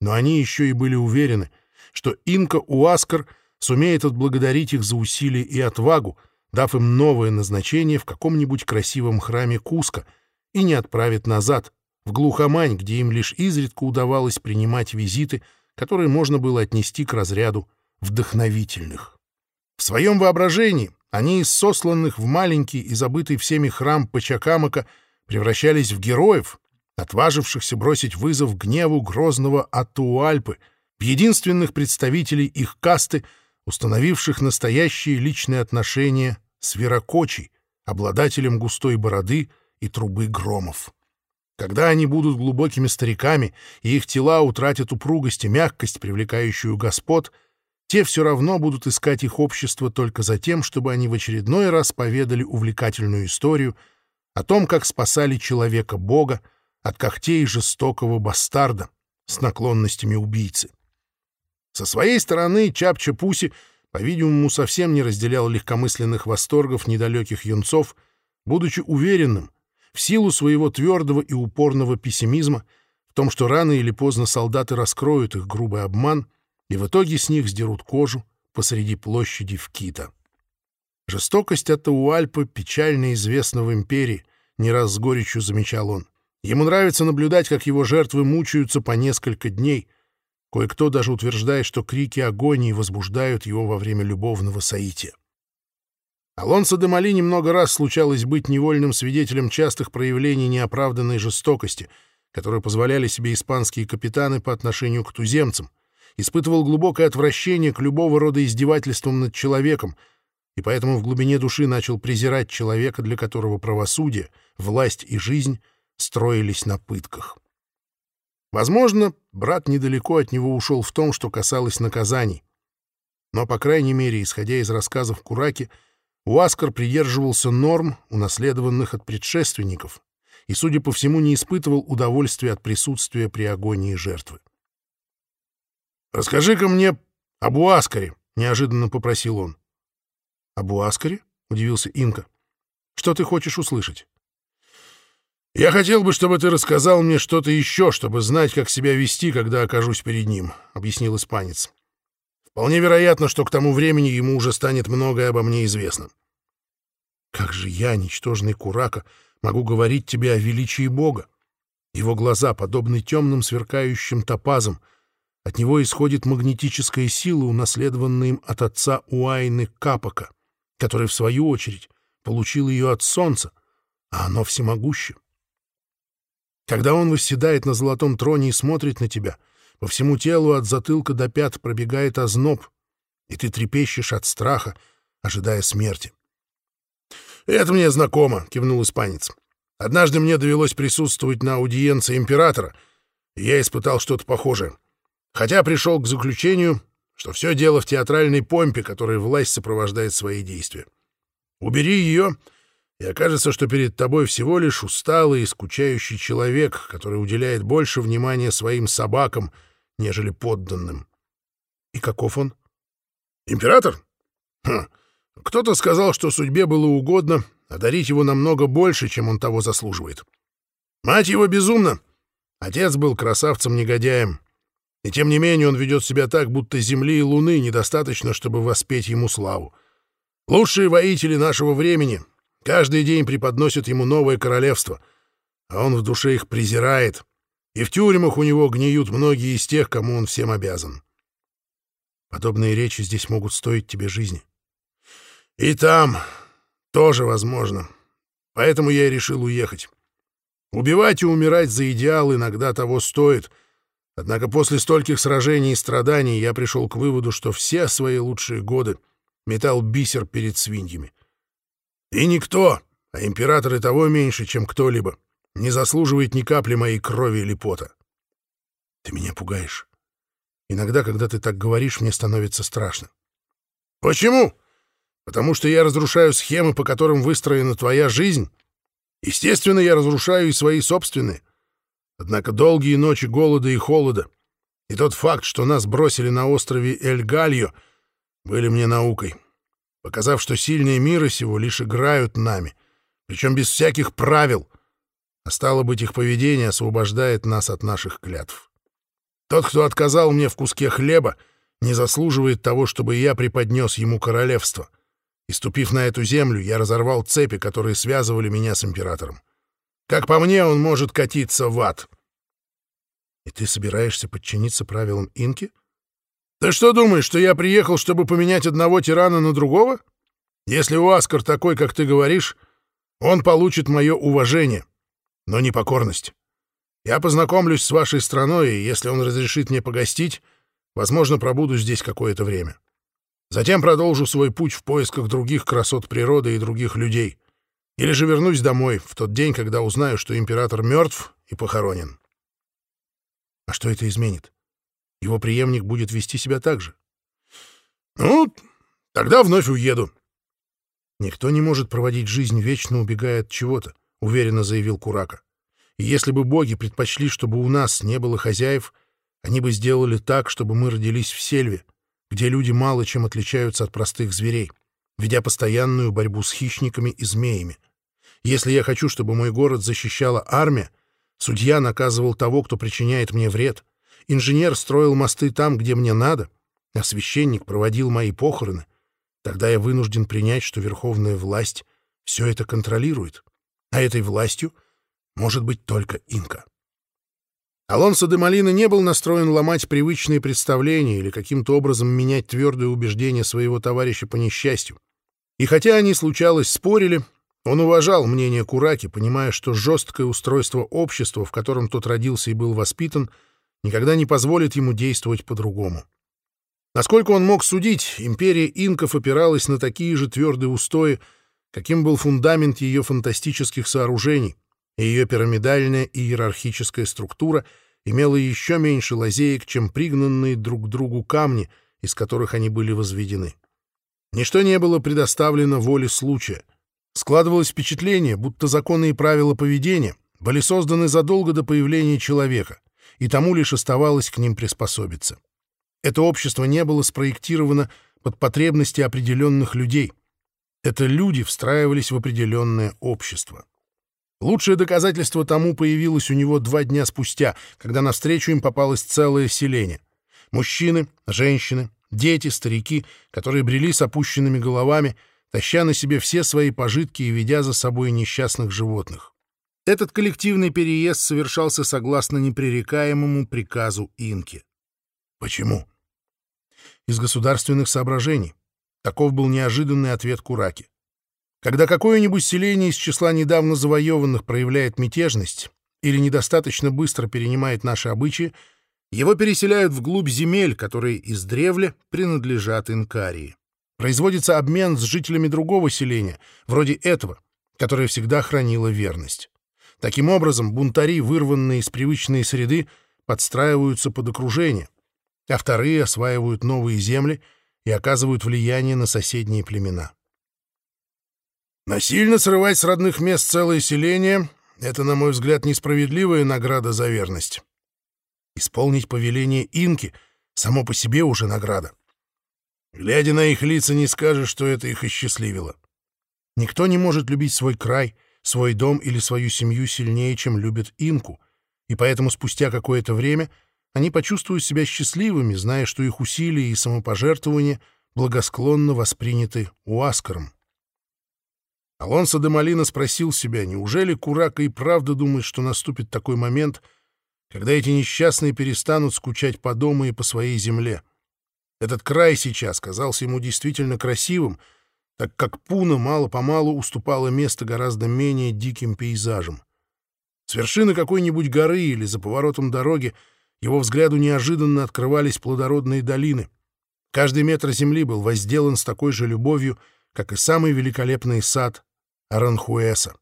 но они еще и были уверены, что инка Уаскар сумеет отблагодарить их за усилия и отвагу, дав им новое назначение в каком-нибудь красивом храме Куска — и не отправит назад, в глухомань, где им лишь изредка удавалось принимать визиты, которые можно было отнести к разряду вдохновительных. В своем воображении они из сосланных в маленький и забытый всеми храм Пачакамака превращались в героев, отважившихся бросить вызов гневу грозного Атуальпы, единственных представителей их касты, установивших настоящие личные отношения с Веракочей, обладателем густой бороды и трубы громов. Когда они будут глубокими стариками, и их тела утратят упругость и мягкость, привлекающую господ, те все равно будут искать их общество только за тем, чтобы они в очередной раз поведали увлекательную историю о том, как спасали человека-бога от когтей жестокого бастарда с наклонностями убийцы. Со своей стороны Чапча Пуси, по-видимому, совсем не разделял легкомысленных восторгов недалеких юнцов, будучи уверенным, в силу своего твердого и упорного пессимизма в том, что рано или поздно солдаты раскроют их грубый обман и в итоге с них сдерут кожу посреди площади в Кита. Жестокость Атауальпы печально известна в империи, не раз с горечью замечал он. Ему нравится наблюдать, как его жертвы мучаются по несколько дней. Кое-кто даже утверждает, что крики агонии возбуждают его во время любовного соития. Алонсо де Мали немного раз случалось быть невольным свидетелем частых проявлений неоправданной жестокости, которые позволяли себе испанские капитаны по отношению к туземцам, испытывал глубокое отвращение к любого рода издевательствам над человеком, и поэтому в глубине души начал презирать человека, для которого правосудие, власть и жизнь строились на пытках. Возможно, брат недалеко от него ушел в том, что касалось наказаний. Но, по крайней мере, исходя из рассказов Кураки, Уаскар придерживался норм, унаследованных от предшественников, и, судя по всему, не испытывал удовольствия от присутствия при агонии жертвы. «Расскажи-ка мне об Уаскаре», — неожиданно попросил он. «Об Уаскаре?» — удивился Инка. «Что ты хочешь услышать?» «Я хотел бы, чтобы ты рассказал мне что-то еще, чтобы знать, как себя вести, когда окажусь перед ним», — объяснил испанец. Вполне вероятно, что к тому времени ему уже станет многое обо мне известно. Как же я, ничтожный Курака, могу говорить тебе о величии Бога? Его глаза подобны темным сверкающим топазам. От него исходит магнетическая сила, унаследованная им от отца Уайны Капака, который, в свою очередь, получил ее от солнца, а оно всемогуще. Когда он восседает на золотом троне и смотрит на тебя, по всему телу от затылка до пят пробегает озноб, и ты трепещешь от страха, ожидая смерти. «Это мне знакомо», — кивнул испанец. «Однажды мне довелось присутствовать на аудиенции императора, и я испытал что-то похожее. Хотя пришел к заключению, что все дело в театральной помпе, которой власть сопровождает свои действия. Убери ее, и окажется, что перед тобой всего лишь усталый и скучающий человек, который уделяет больше внимания своим собакам, нежели подданным. И каков он? Император? Хм. Кто-то сказал, что судьбе было угодно одарить его намного больше, чем он того заслуживает. Мать его безумна. Отец был красавцем-негодяем. И тем не менее он ведет себя так, будто земли и луны недостаточно, чтобы воспеть ему славу. Лучшие воители нашего времени каждый день преподносят ему новое королевство, а он в душе их презирает, и в тюрьмах у него гниют многие из тех, кому он всем обязан. Подобные речи здесь могут стоить тебе жизни. И там тоже возможно. Поэтому я и решил уехать. Убивать и умирать за идеал иногда того стоит — Однако после стольких сражений и страданий я пришел к выводу, что все свои лучшие годы метал бисер перед свиньями. И никто, а император и того меньше, чем кто-либо, не заслуживает ни капли моей крови или пота. Ты меня пугаешь. Иногда, когда ты так говоришь, мне становится страшно. Почему? Потому что я разрушаю схемы, по которым выстроена твоя жизнь. Естественно, я разрушаю и свои собственные. Однако долгие ночи голода и холода и тот факт, что нас бросили на острове Эль-Гальо, были мне наукой, показав, что сильные мира сего лишь играют нами, причем без всяких правил, а стало быть, их поведение освобождает нас от наших клятв. Тот, кто отказал мне в куске хлеба, не заслуживает того, чтобы я преподнес ему королевство. И ступив на эту землю, я разорвал цепи, которые связывали меня с императором. Как по мне, он может катиться в ад. И ты собираешься подчиниться правилам инки? Ты что думаешь, что я приехал, чтобы поменять одного тирана на другого? Если у Аскар такой, как ты говоришь, он получит мое уважение, но не покорность. Я познакомлюсь с вашей страной, и если он разрешит мне погостить, возможно, пробуду здесь какое-то время. Затем продолжу свой путь в поисках других красот природы и других людей. Или же вернусь домой в тот день, когда узнаю, что император мертв и похоронен. А что это изменит? Его преемник будет вести себя так же. Ну, тогда вновь уеду. Никто не может проводить жизнь вечно, убегая от чего-то, уверенно заявил Курака. И если бы боги предпочли, чтобы у нас не было хозяев, они бы сделали так, чтобы мы родились в сельве, где люди мало чем отличаются от простых зверей, ведя постоянную борьбу с хищниками и змеями. Если я хочу, чтобы мой город защищала армия, судья наказывал того, кто причиняет мне вред, инженер строил мосты там, где мне надо, а священник проводил мои похороны, тогда я вынужден принять, что верховная власть все это контролирует. А этой властью может быть только инка. Алонсо де Малина не был настроен ломать привычные представления или каким-то образом менять твердые убеждения своего товарища по несчастью. И хотя они, случалось, спорили, он уважал мнение Кураки, понимая, что жесткое устройство общества, в котором тот родился и был воспитан, никогда не позволит ему действовать по-другому. Насколько он мог судить, империя инков опиралась на такие же твердые устои, каким был фундамент ее фантастических сооружений, и ее пирамидальная и иерархическая структура имела еще меньше лазеек, чем пригнанные друг к другу камни, из которых они были возведены. Ничто не было предоставлено воле случая — Складывалось впечатление, будто законы и правила поведения были созданы задолго до появления человека, и тому лишь оставалось к ним приспособиться. Это общество не было спроектировано под потребности определенных людей. Это люди встраивались в определенное общество. Лучшее доказательство тому появилось у него два дня спустя, когда навстречу им попалось целое селение. Мужчины, женщины, дети, старики, которые брели с опущенными головами — таща на себе все свои пожитки и ведя за собой несчастных животных. Этот коллективный переезд совершался согласно непререкаемому приказу Инки. Почему? Из государственных соображений. Таков был неожиданный ответ Кураки. Когда какое-нибудь селение из числа недавно завоеванных проявляет мятежность или недостаточно быстро перенимает наши обычаи, его переселяют вглубь земель, которые издревле принадлежат Инкарии. Производится обмен с жителями другого селения, вроде этого, которое всегда хранило верность. Таким образом, бунтари, вырванные из привычной среды, подстраиваются под окружение, а вторые осваивают новые земли и оказывают влияние на соседние племена. Насильно срывать с родных мест целое селение — это, на мой взгляд, несправедливая награда за верность. Исполнить повеление инки само по себе уже награда. Глядя на их лица, не скажешь, что это их осчастливило. Никто не может любить свой край, свой дом или свою семью сильнее, чем любит инку, и поэтому спустя какое-то время они почувствуют себя счастливыми, зная, что их усилия и самопожертвования благосклонно восприняты Уаскаром. Алонсо де Малина спросил себя, неужели Курака и правда думает, что наступит такой момент — когда эти несчастные перестанут скучать по дому и по своей земле. Этот край сейчас казался ему действительно красивым, так как Пуна мало-помалу уступала место гораздо менее диким пейзажам. С вершины какой-нибудь горы или за поворотом дороги его взгляду неожиданно открывались плодородные долины. Каждый метр земли был возделан с такой же любовью, как и самый великолепный сад Аранхуэса.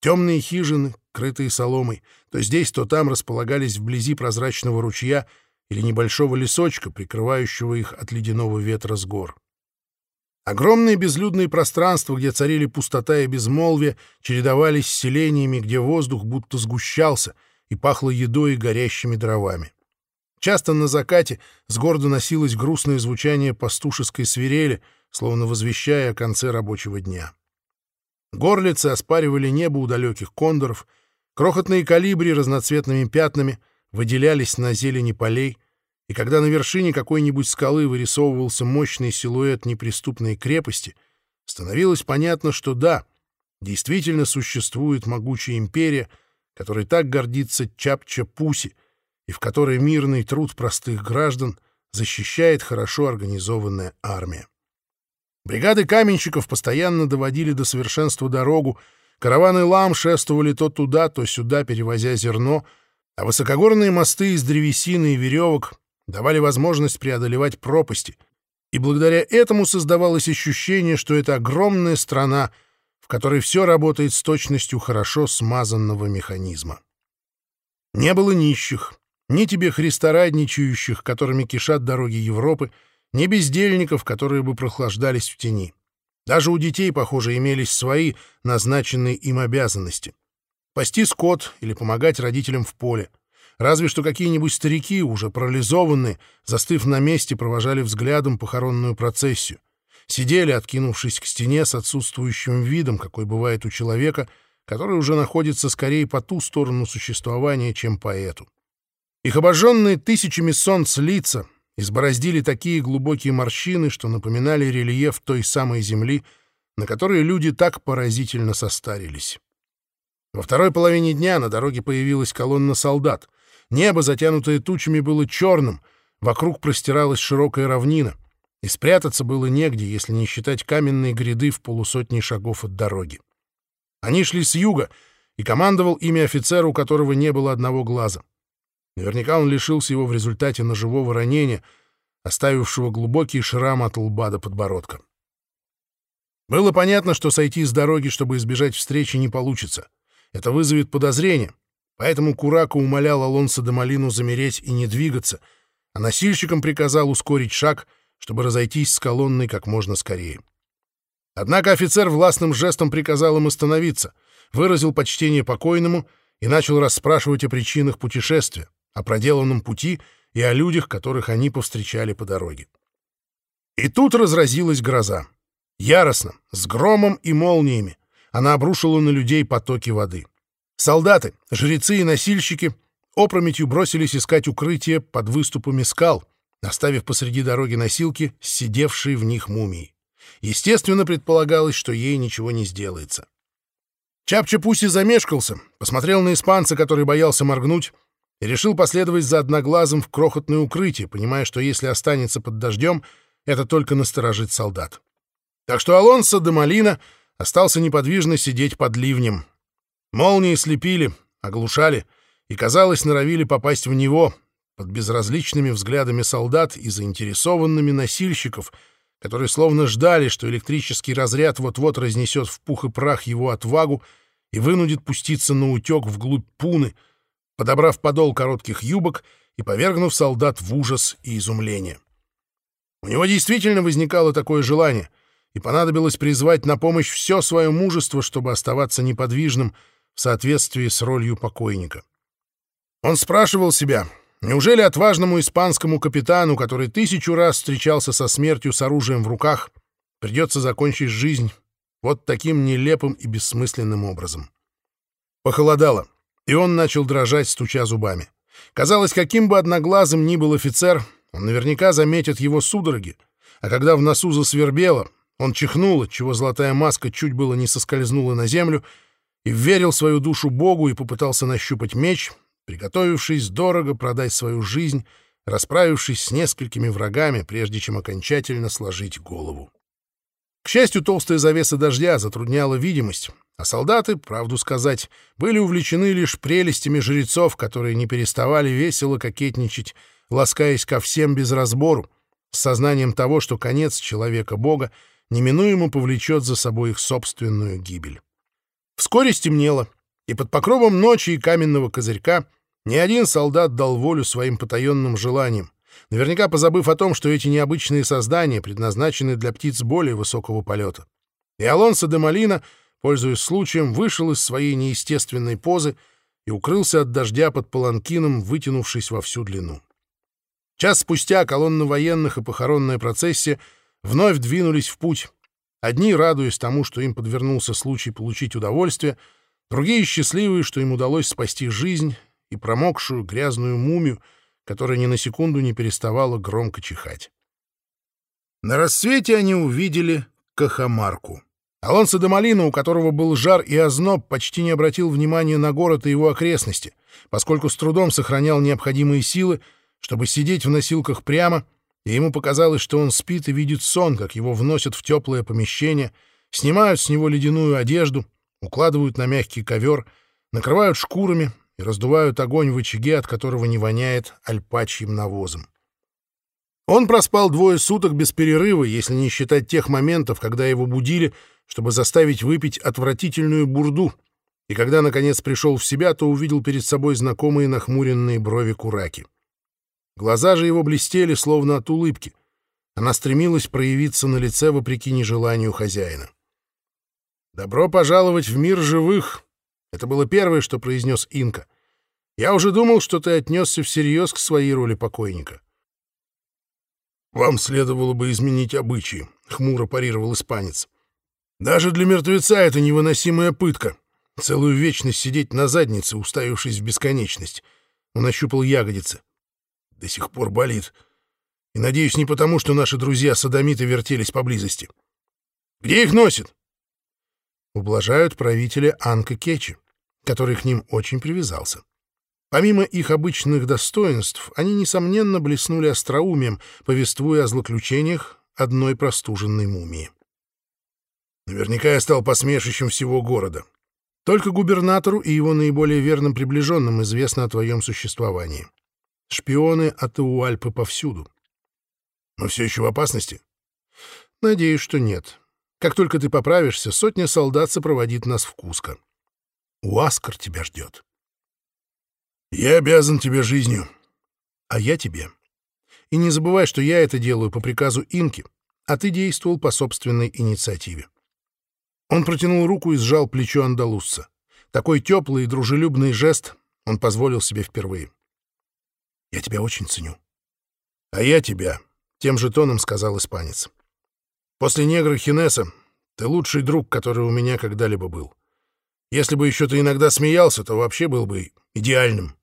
Темные хижины, крытые соломой, то здесь, то там располагались вблизи прозрачного ручья или небольшого лесочка, прикрывающего их от ледяного ветра с гор. Огромные безлюдные пространства, где царили пустота и безмолвие, чередовались с селениями, где воздух будто сгущался и пахло едой и горящими дровами. Часто на закате с гор доносилось грустное звучание пастушеской свирели, словно возвещая о конце рабочего дня. Горлицы оспаривали небо у далеких кондоров, крохотные калибри разноцветными пятнами выделялись на зелени полей, и когда на вершине какой-нибудь скалы вырисовывался мощный силуэт неприступной крепости, становилось понятно, что да, действительно существует могучая империя, которой так гордится Чапча-Пуси, и в которой мирный труд простых граждан защищает хорошо организованная армия. Бригады каменщиков постоянно доводили до совершенства дорогу, караваны лам шествовали то туда, то сюда, перевозя зерно, а высокогорные мосты из древесины и веревок давали возможность преодолевать пропасти, и благодаря этому создавалось ощущение, что это огромная страна, в которой все работает с точностью хорошо смазанного механизма. Не было нищих, ни тебе христорадничающих, которыми кишат дороги Европы, ни бездельников, которые бы прохлаждались в тени. Даже у детей, похоже, имелись свои назначенные им обязанности. Пасти скот или помогать родителям в поле. Разве что какие-нибудь старики, уже парализованные, застыв на месте, провожали взглядом похоронную процессию. Сидели, откинувшись к стене с отсутствующим видом, какой бывает у человека, который уже находится скорее по ту сторону существования, чем по эту. Их обожженные тысячами солнц лица, избороздили такие глубокие морщины, что напоминали рельеф той самой земли, на которой люди так поразительно состарились. Во второй половине дня на дороге появилась колонна солдат. Небо, затянутое тучами, было черным, вокруг простиралась широкая равнина, и спрятаться было негде, если не считать каменные гряды в полусотни шагов от дороги. Они шли с юга, и командовал ими офицер, у которого не было одного глаза — Наверняка он лишился его в результате ножевого ранения, оставившего глубокий шрам от лба до подбородка. Было понятно, что сойти с дороги, чтобы избежать встречи, не получится. Это вызовет подозрение, поэтому Курако умолял Алонсо де Малину замереть и не двигаться, а носильщикам приказал ускорить шаг, чтобы разойтись с колонной как можно скорее. Однако офицер властным жестом приказал им остановиться, выразил почтение покойному и начал расспрашивать о причинах путешествия о проделанном пути и о людях, которых они повстречали по дороге. И тут разразилась гроза. Яростно, с громом и молниями. Она обрушила на людей потоки воды. Солдаты, жрецы и носильщики опрометью бросились искать укрытие под выступами скал, оставив посреди дороги носилки, сидевшие в них мумии. Естественно, предполагалось, что ей ничего не сделается. Чапча-Пуси замешкался, посмотрел на испанца, который боялся моргнуть, и решил последовать за одноглазым в крохотное укрытие, понимая, что если останется под дождем, это только насторожит солдат. Так что Алонсо де Малина остался неподвижно сидеть под ливнем. Молнии слепили, оглушали и, казалось, норовили попасть в него под безразличными взглядами солдат и заинтересованными носильщиков, которые словно ждали, что электрический разряд вот-вот разнесет в пух и прах его отвагу и вынудит пуститься на утек вглубь пуны, подобрав подол коротких юбок и повергнув солдат в ужас и изумление. У него действительно возникало такое желание, и понадобилось призвать на помощь все свое мужество, чтобы оставаться неподвижным в соответствии с ролью покойника. Он спрашивал себя, неужели отважному испанскому капитану, который тысячу раз встречался со смертью с оружием в руках, придется закончить жизнь вот таким нелепым и бессмысленным образом. Похолодало, и он начал дрожать, стуча зубами. Казалось, каким бы одноглазым ни был офицер, он наверняка заметит его судороги, а когда в носу засвербело, он чихнул, отчего золотая маска чуть было не соскользнула на землю, и верил свою душу Богу и попытался нащупать меч, приготовившись дорого продать свою жизнь, расправившись с несколькими врагами, прежде чем окончательно сложить голову. К счастью, толстая завеса дождя затрудняла видимость, а солдаты, правду сказать, были увлечены лишь прелестями жрецов, которые не переставали весело кокетничать, ласкаясь ко всем без разбору, с сознанием того, что конец человека-бога неминуемо повлечет за собой их собственную гибель. Вскоре стемнело, и под покровом ночи и каменного козырька ни один солдат дал волю своим потаенным желаниям, наверняка позабыв о том, что эти необычные создания предназначены для птиц более высокого полета. И Алонсо де Малина, пользуясь случаем, вышел из своей неестественной позы и укрылся от дождя под паланкином, вытянувшись во всю длину. Час спустя колонна военных и похоронная процессия вновь двинулись в путь, одни радуясь тому, что им подвернулся случай получить удовольствие, другие счастливые, что им удалось спасти жизнь и промокшую грязную мумию, которая ни на секунду не переставала громко чихать. На рассвете они увидели Кахамарку. Алонсо де Малина, у которого был жар и озноб, почти не обратил внимания на город и его окрестности, поскольку с трудом сохранял необходимые силы, чтобы сидеть в носилках прямо, и ему показалось, что он спит и видит сон, как его вносят в теплое помещение, снимают с него ледяную одежду, укладывают на мягкий ковер, накрывают шкурами, и раздувают огонь в очаге, от которого не воняет альпачьим навозом. Он проспал двое суток без перерыва, если не считать тех моментов, когда его будили, чтобы заставить выпить отвратительную бурду, и когда, наконец, пришел в себя, то увидел перед собой знакомые нахмуренные брови Кураки. Глаза же его блестели, словно от улыбки. Она стремилась проявиться на лице вопреки нежеланию хозяина. «Добро пожаловать в мир живых!» Это было первое, что произнес Инка. Я уже думал, что ты отнесся всерьез к своей роли покойника. «Вам следовало бы изменить обычаи», — хмуро парировал испанец. «Даже для мертвеца это невыносимая пытка. Целую вечность сидеть на заднице, уставившись в бесконечность». Он ощупал ягодицы. «До сих пор болит. И, надеюсь, не потому, что наши друзья-садомиты вертелись поблизости. Где их носит?» Ублажают правителя Анка Кечи который к ним очень привязался. Помимо их обычных достоинств, они, несомненно, блеснули остроумием, повествуя о злоключениях одной простуженной мумии. Наверняка я стал посмешищем всего города. Только губернатору и его наиболее верным приближенным известно о твоем существовании. Шпионы от Уальпы повсюду. Мы все еще в опасности? Надеюсь, что нет. Как только ты поправишься, сотня солдат сопроводит нас в Куско. Уаскар тебя ждет. Я обязан тебе жизнью. А я тебе. И не забывай, что я это делаю по приказу Инки, а ты действовал по собственной инициативе. Он протянул руку и сжал плечо андалусца. Такой теплый и дружелюбный жест он позволил себе впервые. «Я тебя очень ценю». «А я тебя», — тем же тоном сказал испанец. «После негра Хинеса ты лучший друг, который у меня когда-либо был. Если бы еще ты иногда смеялся, то вообще был бы идеальным.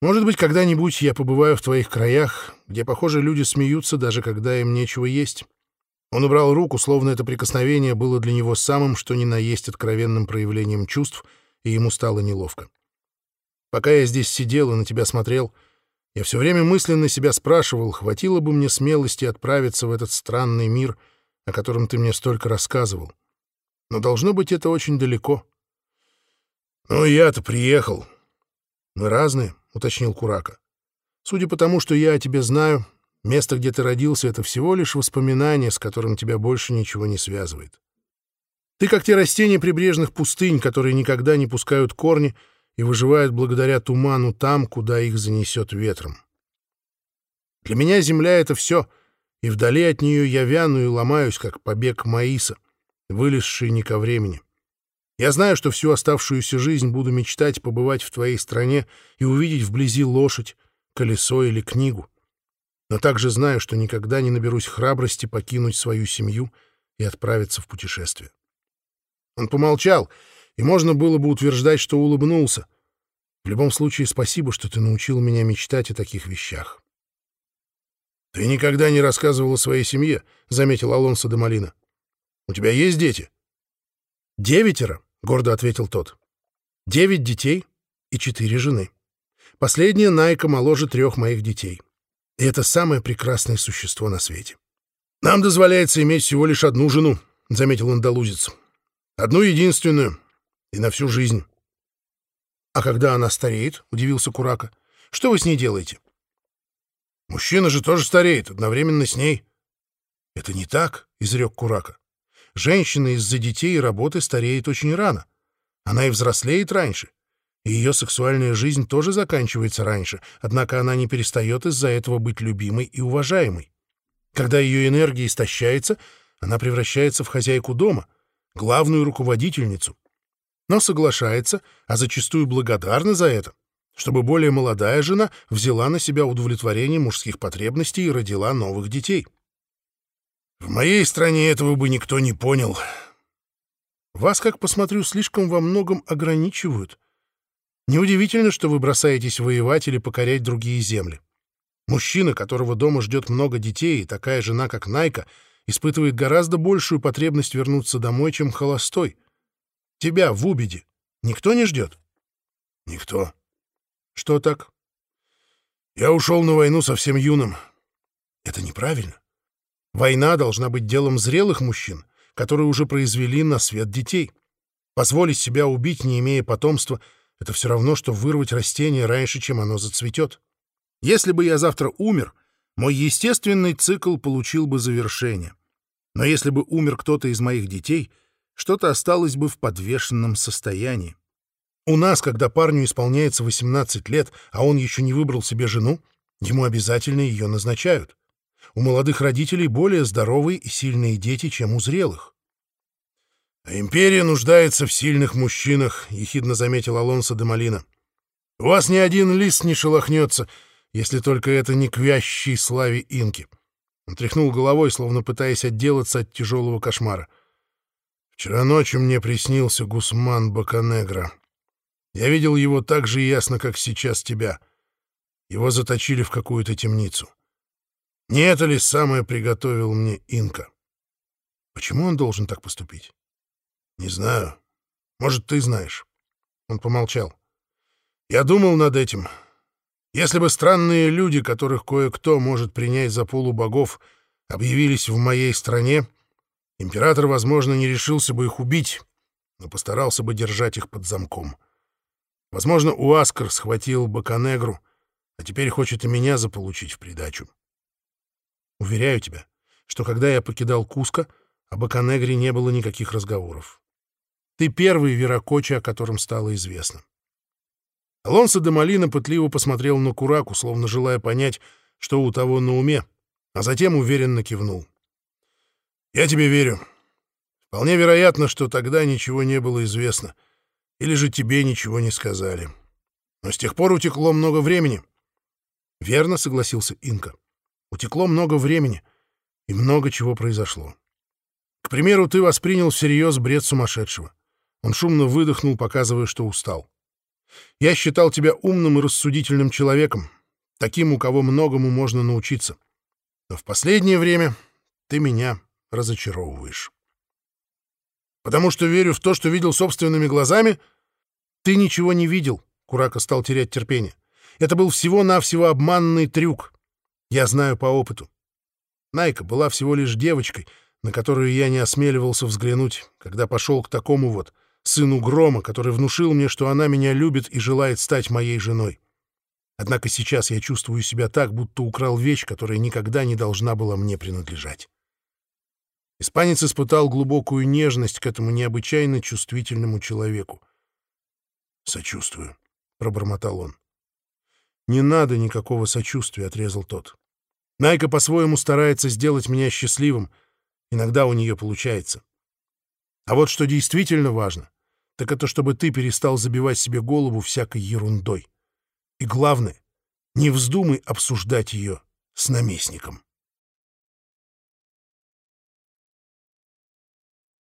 Может быть, когда-нибудь я побываю в твоих краях, где, похоже, люди смеются, даже когда им нечего есть. Он убрал руку, словно это прикосновение было для него самым, что ни на есть откровенным проявлением чувств, и ему стало неловко. Пока я здесь сидел и на тебя смотрел, я все время мысленно себя спрашивал, хватило бы мне смелости отправиться в этот странный мир, о котором ты мне столько рассказывал. Но должно быть это очень далеко. Ну, я-то приехал. Мы разные, уточнил Курака. Судя по тому, что я о тебе знаю, место, где ты родился, это всего лишь воспоминание, с которым тебя больше ничего не связывает. Ты как те растения прибрежных пустынь, которые никогда не пускают корни и выживают благодаря туману там, куда их занесет ветром. Для меня земля — это все, и вдали от нее я вяну и ломаюсь, как побег маиса, вылезший не ко времени. Я знаю, что всю оставшуюся жизнь буду мечтать побывать в твоей стране и увидеть вблизи лошадь, колесо или книгу. Но также знаю, что никогда не наберусь храбрости покинуть свою семью и отправиться в путешествие. Он помолчал, и можно было бы утверждать, что улыбнулся. В любом случае, спасибо, что ты научил меня мечтать о таких вещах. — Ты никогда не рассказывал о своей семье, — заметил Алонсо де Малина. — У тебя есть дети? — Девятеро, — гордо ответил тот. — Девять детей и четыре жены. Последняя Найка моложе трех моих детей. И это самое прекрасное существо на свете. — Нам дозволяется иметь всего лишь одну жену, — заметил андалузец. Одну единственную. И на всю жизнь. — А когда она стареет, — удивился Курака, — что вы с ней делаете? — Мужчина же тоже стареет, одновременно с ней. — Это не так, — изрек Курака. Женщина из-за детей и работы стареет очень рано. Она и взрослеет раньше. И ее сексуальная жизнь тоже заканчивается раньше, однако она не перестает из-за этого быть любимой и уважаемой. Когда ее энергия истощается, она превращается в хозяйку дома — главную руководительницу, но соглашается, а зачастую благодарна за это, чтобы более молодая жена взяла на себя удовлетворение мужских потребностей и родила новых детей. В моей стране этого бы никто не понял. Вас, как посмотрю, слишком во многом ограничивают. Неудивительно, что вы бросаетесь воевать или покорять другие земли. Мужчина, которого дома ждет много детей, и такая жена, как Найка — испытывает гораздо большую потребность вернуться домой, чем холостой. Тебя в Убеде никто не ждет? Никто. Что так? Я ушел на войну совсем юным. Это неправильно. Война должна быть делом зрелых мужчин, которые уже произвели на свет детей. Позволить себя убить, не имея потомства, это все равно, что вырвать растение раньше, чем оно зацветет. Если бы я завтра умер, мой естественный цикл получил бы завершение. Но если бы умер кто-то из моих детей, что-то осталось бы в подвешенном состоянии. У нас, когда парню исполняется 18 лет, а он еще не выбрал себе жену, ему обязательно ее назначают. У молодых родителей более здоровые и сильные дети, чем у зрелых. «А империя нуждается в сильных мужчинах», — ехидно заметил Алонсо де Малина. «У вас ни один лист не шелохнется, если только это не к вящей славе инки. Он тряхнул головой, словно пытаясь отделаться от тяжелого кошмара. Вчера ночью мне приснился Гусман Баканегра. Я видел его так же ясно, как сейчас тебя. Его заточили в какую-то темницу. Не это ли самое приготовил мне инка? Почему он должен так поступить? Не знаю. Может, ты знаешь. Он помолчал. Я думал над этим, если бы странные люди, которых кое-кто может принять за полубогов, объявились в моей стране, император, возможно, не решился бы их убить, но постарался бы держать их под замком. Возможно, Уаскар схватил Баканегру, а теперь хочет и меня заполучить в придачу. Уверяю тебя, что когда я покидал Куско, о Баканегре не было никаких разговоров. Ты первый Веракочи, о котором стало известно. Алонсо де Малина пытливо посмотрел на Кураку, словно желая понять, что у того на уме, а затем уверенно кивнул. «Я тебе верю. Вполне вероятно, что тогда ничего не было известно, или же тебе ничего не сказали. Но с тех пор утекло много времени». «Верно», — согласился Инка. «Утекло много времени, и много чего произошло. К примеру, ты воспринял всерьез бред сумасшедшего». Он шумно выдохнул, показывая, что устал. Я считал тебя умным и рассудительным человеком, таким, у кого многому можно научиться. Но в последнее время ты меня разочаровываешь. Потому что верю в то, что видел собственными глазами? Ты ничего не видел, Курака стал терять терпение. Это был всего-навсего обманный трюк. Я знаю по опыту. Найка была всего лишь девочкой, на которую я не осмеливался взглянуть, когда пошел к такому вот сыну Грома, который внушил мне, что она меня любит и желает стать моей женой. Однако сейчас я чувствую себя так, будто украл вещь, которая никогда не должна была мне принадлежать. Испанец испытал глубокую нежность к этому необычайно чувствительному человеку. «Сочувствую», — пробормотал он. «Не надо никакого сочувствия», — отрезал тот. «Найка по-своему старается сделать меня счастливым. Иногда у нее получается. А вот что действительно важно, так это чтобы ты перестал забивать себе голову всякой ерундой. И главное, не вздумай обсуждать ее с наместником».